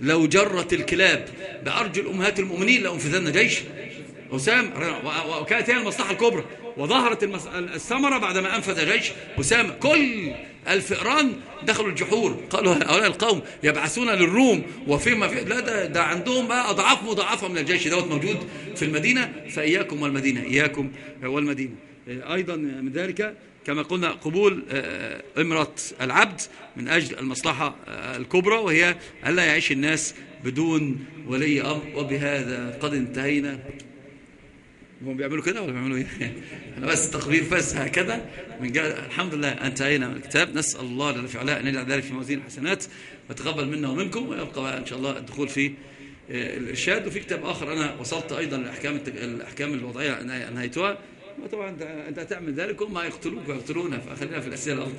لو جرت الكلاب بأرجل أمهات المؤمنين لأنفذن جيش. وسام وكانت هي المصلحة الكبرى. وظهرت الثمرة بعدما أنفذ جيش. وسام كل الفئران دخلوا الجحور. قالوا هؤلاء القوم يبعثون للروم. وفيما في لا ده, ده عندهم بقى أضعاف مضاعفة من الجيش دوت موجود في المدينة. فإياكم والمدينة إياكم والمدينة. أيضا من ذلك كما قلنا قبول آه، امرأة العبد من أجل المصلحة آه، الكبرى وهي ألا يعيش الناس بدون ولي أمر. وبهذا قد انتهينا. هم بيعملوا كده ولا بيعملوا إيه؟ أنا بس تقرير بس هكذا. من الحمد لله انتهينا من الكتاب. نسأل الله جل في علاه أن يجعل ذلك في موازين الحسنات ويتقبل منا ومنكم ويبقى إن شاء الله الدخول في آه، الإرشاد. وفي كتاب آخر أنا وصلت أيضا لاحكام الأحكام الوضعية نهايتها وطبعا انت تعمل ذلك هم يقتلوك ويقتلونا فخلينا في الأسئلة الافضل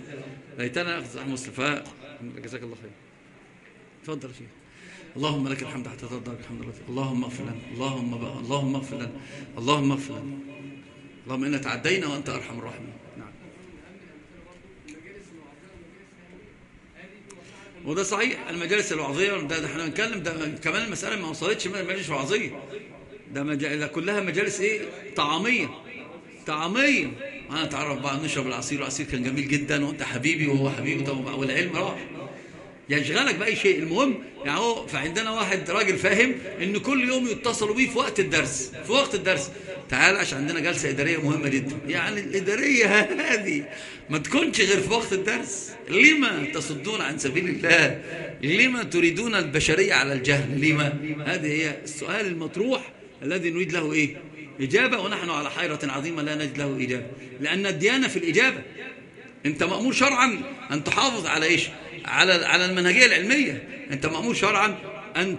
ليتنا أخذ مسلم فجزاك الله خير. تفضل شيخ. اللهم لك الحمد حتى ترضى بالحمد لله. اللهم اغفر لنا اللهم بقى. اللهم اغفر لنا اللهم اغفر لنا. اللهم انا تعدينا وأنت أرحم الراحمين. نعم. وده صحيح. المجالس الوعظية ده إحنا بنتكلم ده كمان المسألة ما وصلتش من المجالس الوعظية. ده, مجال ده كلها مجالس إيه؟ طعامية. طعاميه أنا اتعرف بقى نشرب العصير العصير كان جميل جدا وأنت حبيبي وهو حبيبي والعلم راح. يشغلك بأي شيء. المهم يعني هو فعندنا واحد راجل فاهم ان كل يوم يتصلوا بيه في وقت الدرس في وقت الدرس. تعال عشان عندنا جلسة إدارية مهمة جدا. يعني الإدارية هذه ما تكونش غير في وقت الدرس. لما تصدون عن سبيل الله؟ لما تريدون البشرية على الجهل؟ لما؟ هذه هي السؤال المطروح الذي نريد له إيه؟ إجابة ونحن على حيرة عظيمة لا نجد له إجابة. لأن الديانة في الإجابة. أنت مأمور شرعا أن تحافظ على إيش؟ على على المنهجية العلمية. أنت مأمور شرعا أن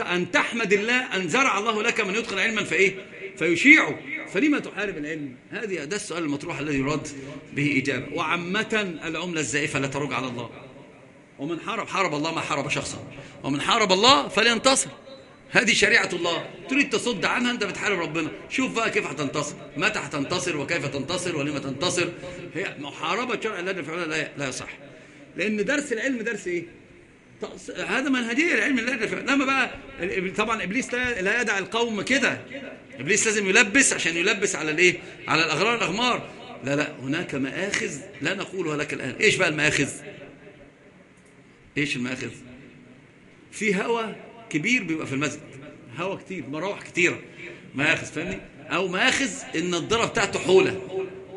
أن تحمد الله أن زرع الله لك من يدخل علما فإيه؟ فيشيعه فلما تحارب العلم؟ هذه ده السؤال المطروح الذي يراد به إجابة. وعامة العملة الزائفة لا ترج على الله. ومن حارب حارب الله ما حارب شخصا. ومن حارب الله فلينتصر. هذه شريعة الله. تريد تصد عنها أنت بتحارب ربنا. شوف بقى كيف هتنتصر. متى هتنتصر وكيف تنتصر ولما تنتصر. هي محاربة شرع الله في لا, لا يصح. لأن درس العلم درس إيه؟ هذا منهجية العلم الله لما بقى طبعا إبليس لا يدع القوم كده. إبليس لازم يلبس عشان يلبس على الإيه؟ على الأغرار الأغمار. لا لا هناك مآخذ لا نقولها لك الآن. إيش بقى المآخذ؟ إيش المآخذ؟ في هوى كبير بيبقى في المسجد. هوا كتير مراوح كتيرة. مآخذ فاهمني؟ أو مآخذ النضاره بتاعته حولة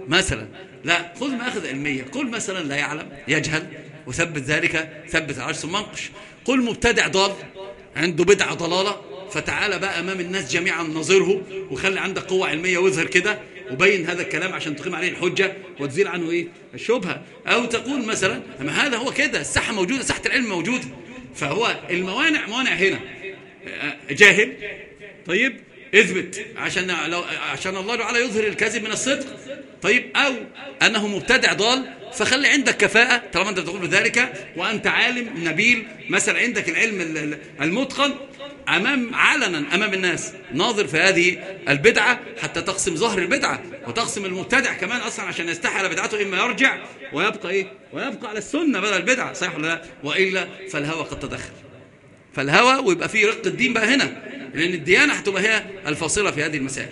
مثلا. لا خذ مآخذ علمية. قل مثلا لا يعلم يجهل وثبت ذلك ثبت العرش منقش قل مبتدع ضال عنده بدعة ضلالة فتعالى بقى أمام الناس جميعا نظره وخلي عندك قوة علمية واظهر كده وبين هذا الكلام عشان تقيم عليه الحجة وتزيل عنه إيه؟ الشبهة. أو تقول مثلا أما هذا هو كده الساحة موجودة ساحة العلم موجودة. فهو الموانع موانع هنا. جاهل. طيب اثبت. عشان لو عشان الله تعالى يظهر الكذب من الصدق. طيب أو أنه مبتدع ضال. فخلي عندك كفاءة طالما أنت تقول بذلك وأنت عالم نبيل. مثلا عندك العلم المتقن أمام علنا أمام الناس ناظر في هذه البدعة حتى تقسم ظهر البدعة وتقسم المبتدع كمان أصلا عشان يستحي على بدعته إما يرجع ويبقى إيه؟ ويبقى على السنة بدل البدعة صحيح ولا لا؟ وإلا فالهوى قد تدخل. فالهوى ويبقى فيه رق الدين بقى هنا لأن الديانة هتبقى هي الفاصلة في هذه المسائل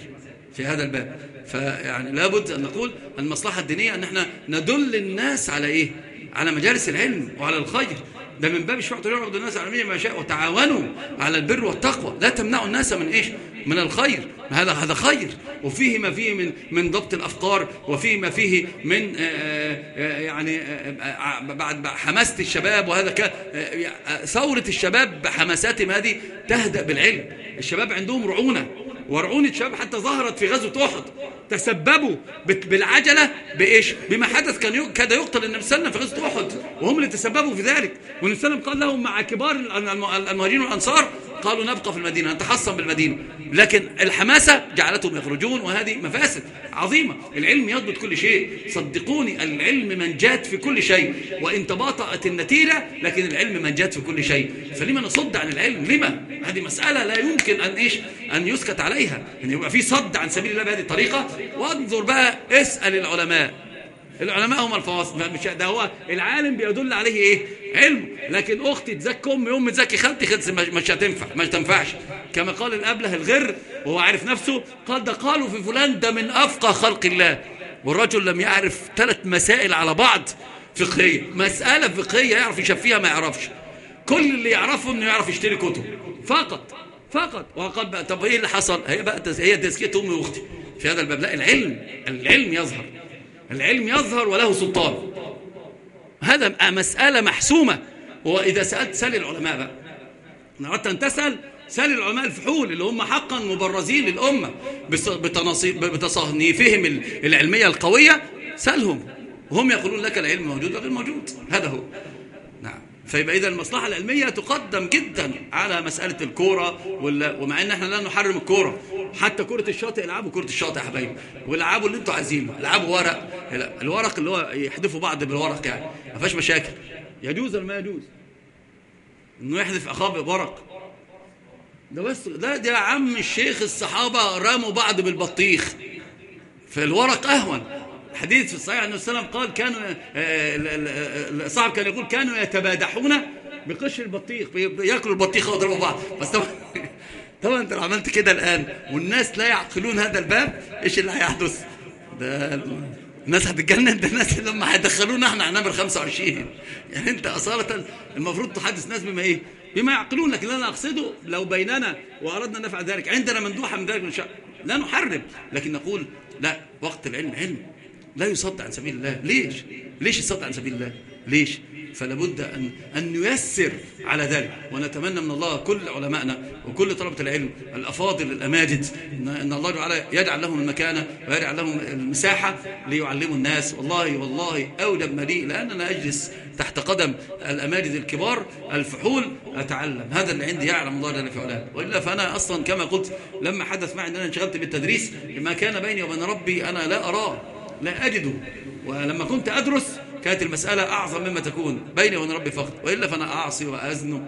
في هذا الباب. فيعني لابد أن نقول المصلحة الدينية أن إحنا ندل الناس على إيه؟ على مجالس العلم وعلى الخير. ده من باب الشرع يعرض الناس على ما شاء وتعاونوا على البر والتقوى. لا تمنعوا الناس من إيش؟ من الخير. هذا هذا خير. وفيه ما فيه من من ضبط الأفكار وفيه ما فيه من آه، آآ آه، يعني آه، بعد حماسة الشباب. وهذا ثورة الشباب بحماساتهم هذه تهدأ بالعلم. الشباب عندهم رعونة. ورعونة شباب حتى ظهرت في غزوة أحد. تسببوا بالعجلة بإيش؟ بما حدث كان كاد يقتل النبي صلى الله عليه وسلم في غزوة أحد. وهم اللي تسببوا في ذلك. والنبي صلى الله عليه وسلم قال لهم مع كبار المهاجرين والأنصار قالوا نبقى في المدينة نتحصن بالمدينة. لكن الحماسة جعلتهم يخرجون وهذه مفاسد عظيمة. العلم يضبط كل شيء. صدقوني العلم منجات في كل شيء. وإن تباطأت النتيجة لكن العلم منجات في كل شيء. فلما نصد عن العلم؟ لما هذه مسألة لا يمكن أن إيش؟ أن يسكت عليها. أن يبقى في صد عن سبيل الله بهذه الطريقة. وانظر بقى اسأل العلماء. العلماء هم الفواصل مش ده هو العالم بيدل عليه إيه؟ علم. لكن أختي تزكي أمي أمي تزكي خالتي خلص مش هتنفع مش تنفعش. كما قال الأبله الغر وهو عارف نفسه قال ده قالوا في فلان ده من أفقه خلق الله. والرجل لم يعرف ثلاث مسائل على بعض فقهية. مسألة فقهية يعرف يشفيها ما يعرفش. كل اللي يعرفه إنه يعرف يشتري كتب. فقط. فقط. وقال بقى طب إيه اللي حصل؟ هي بقى هي تزكية أمي وأختي في هذا الباب. لا العلم. العلم يظهر. العلم يظهر وله سلطان. هذا مسألة محسومة. وإذا سألت سأل العلماء بقى. إن أردت أن تسأل سأل العلماء الفحول اللي هم حقا مبرزين للأمة بتصنيفهم العلمية القوية. سألهم. وهم يقولون لك العلم موجود وغير موجود. هذا هو. فيبقى إذا المصلحة العلمية تقدم جدا على مسألة الكورة ومع إن إحنا لا نحرم الكورة. حتى كرة الشاطئ العبوا كرة الشاطئ يا حبايبي. والعبوا اللي أنتوا عايزينه. العبوا ورق. الورق اللي هو يحذفوا بعض بالورق يعني. ما فيهاش مشاكل. يجوز ولا ما يجوز؟ إنه يحذف أخاه بورق. ده بس ده ده يا عم الشيخ الصحابة رموا بعض بالبطيخ. فالورق أهون. حديث في الصحيح أنه السلام قال كانوا الصحابة كان يقول كانوا يتبادحون بقشر البطيخ يأكلوا البطيخ ويضربوا بعض. بس طبعا طبعا أنت لو عملت كده الآن والناس لا يعقلون هذا الباب إيش اللي هيحدث؟ ده الناس هتتجنن ده الناس لما هيدخلونا إحنا هنعمل 25 يعني أنت أصالة المفروض تحدث الناس بما إيه؟ بما يعقلون لكن أنا أقصده لو بيننا وأردنا نفعل ذلك عندنا مندوحه من ذلك من شاء لا نحرم لكن نقول لا وقت العلم علم. لا يصد عن سبيل الله. ليش؟ ليش يصد عن سبيل الله؟ ليش؟ فلا بد أن, أن نيسر على ذلك. ونتمنى من الله كل علمائنا وكل طلبة العلم الأفاضل الأماجد أن الله تعالى يجعل لهم المكانة ويجعل لهم المساحة ليعلموا الناس. والله والله أولى مليء لأننا أجلس تحت قدم الأماجد الكبار الفحول أتعلم. هذا اللي عندي يعلم الله جل في علاه وإلا فأنا أصلا كما قلت لما حدث معي أن أنا انشغلت بالتدريس ما كان بيني وبين ربي أنا لا أراه. لا أجده ولما كنت أدرس كانت المسألة أعظم مما تكون بيني وبين ربي فقط وإلا فأنا أعصي وأزن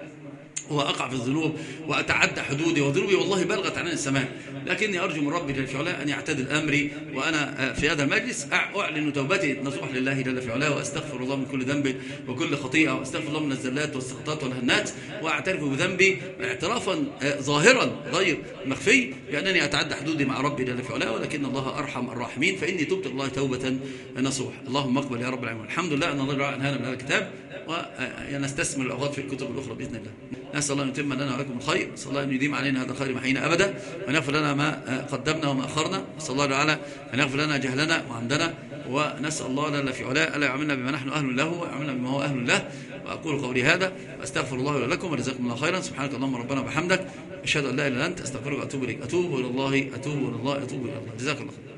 وأقع في الذنوب وأتعدى حدودي وذنوبي والله بلغت عنان السماء. لكني أرجو من ربي جل في علاه أن يعتدل أمري وأنا في هذا المجلس أعلن توبتي. نصوح لله جل في علاه وأستغفر الله من كل ذنب وكل خطيئة وأستغفر الله من الزلات والسقطات والهنات وأعترف بذنبي اعترافا ظاهرا غير مخفي بأنني أتعدى حدودي مع ربي جل في علاه ولكن الله أرحم الراحمين فإني تبت الله توبة نصوح. اللهم اقبل يا رب العالمين. الحمد لله أن الله أنهانا من هذا الكتاب. ونستثمر الأوقات في الكتب الأخرى بإذن الله. نسأل الله أن يتم لنا ولكم الخير نسأل الله أن يديم علينا هذا الخير محينا أبدا ونغفر لنا ما قدمنا وما أخرنا نسأل الله تعالى أن يغفر لنا جهلنا وعمدنا ونسأل الله لنا في علاء ألا يعملنا بما نحن أهل له ويعملنا بما هو أهل له. وأقول قولي هذا وأستغفر الله لكم ورزاكم الله خيرا. سبحانك اللهم ربنا وبحمدك أشهد أن لا إله إلا أنت أستغفرك وأتوب إليك. أتوب إلى الله أتوب إلى الله أتوب إلى الله. جزاك الله خير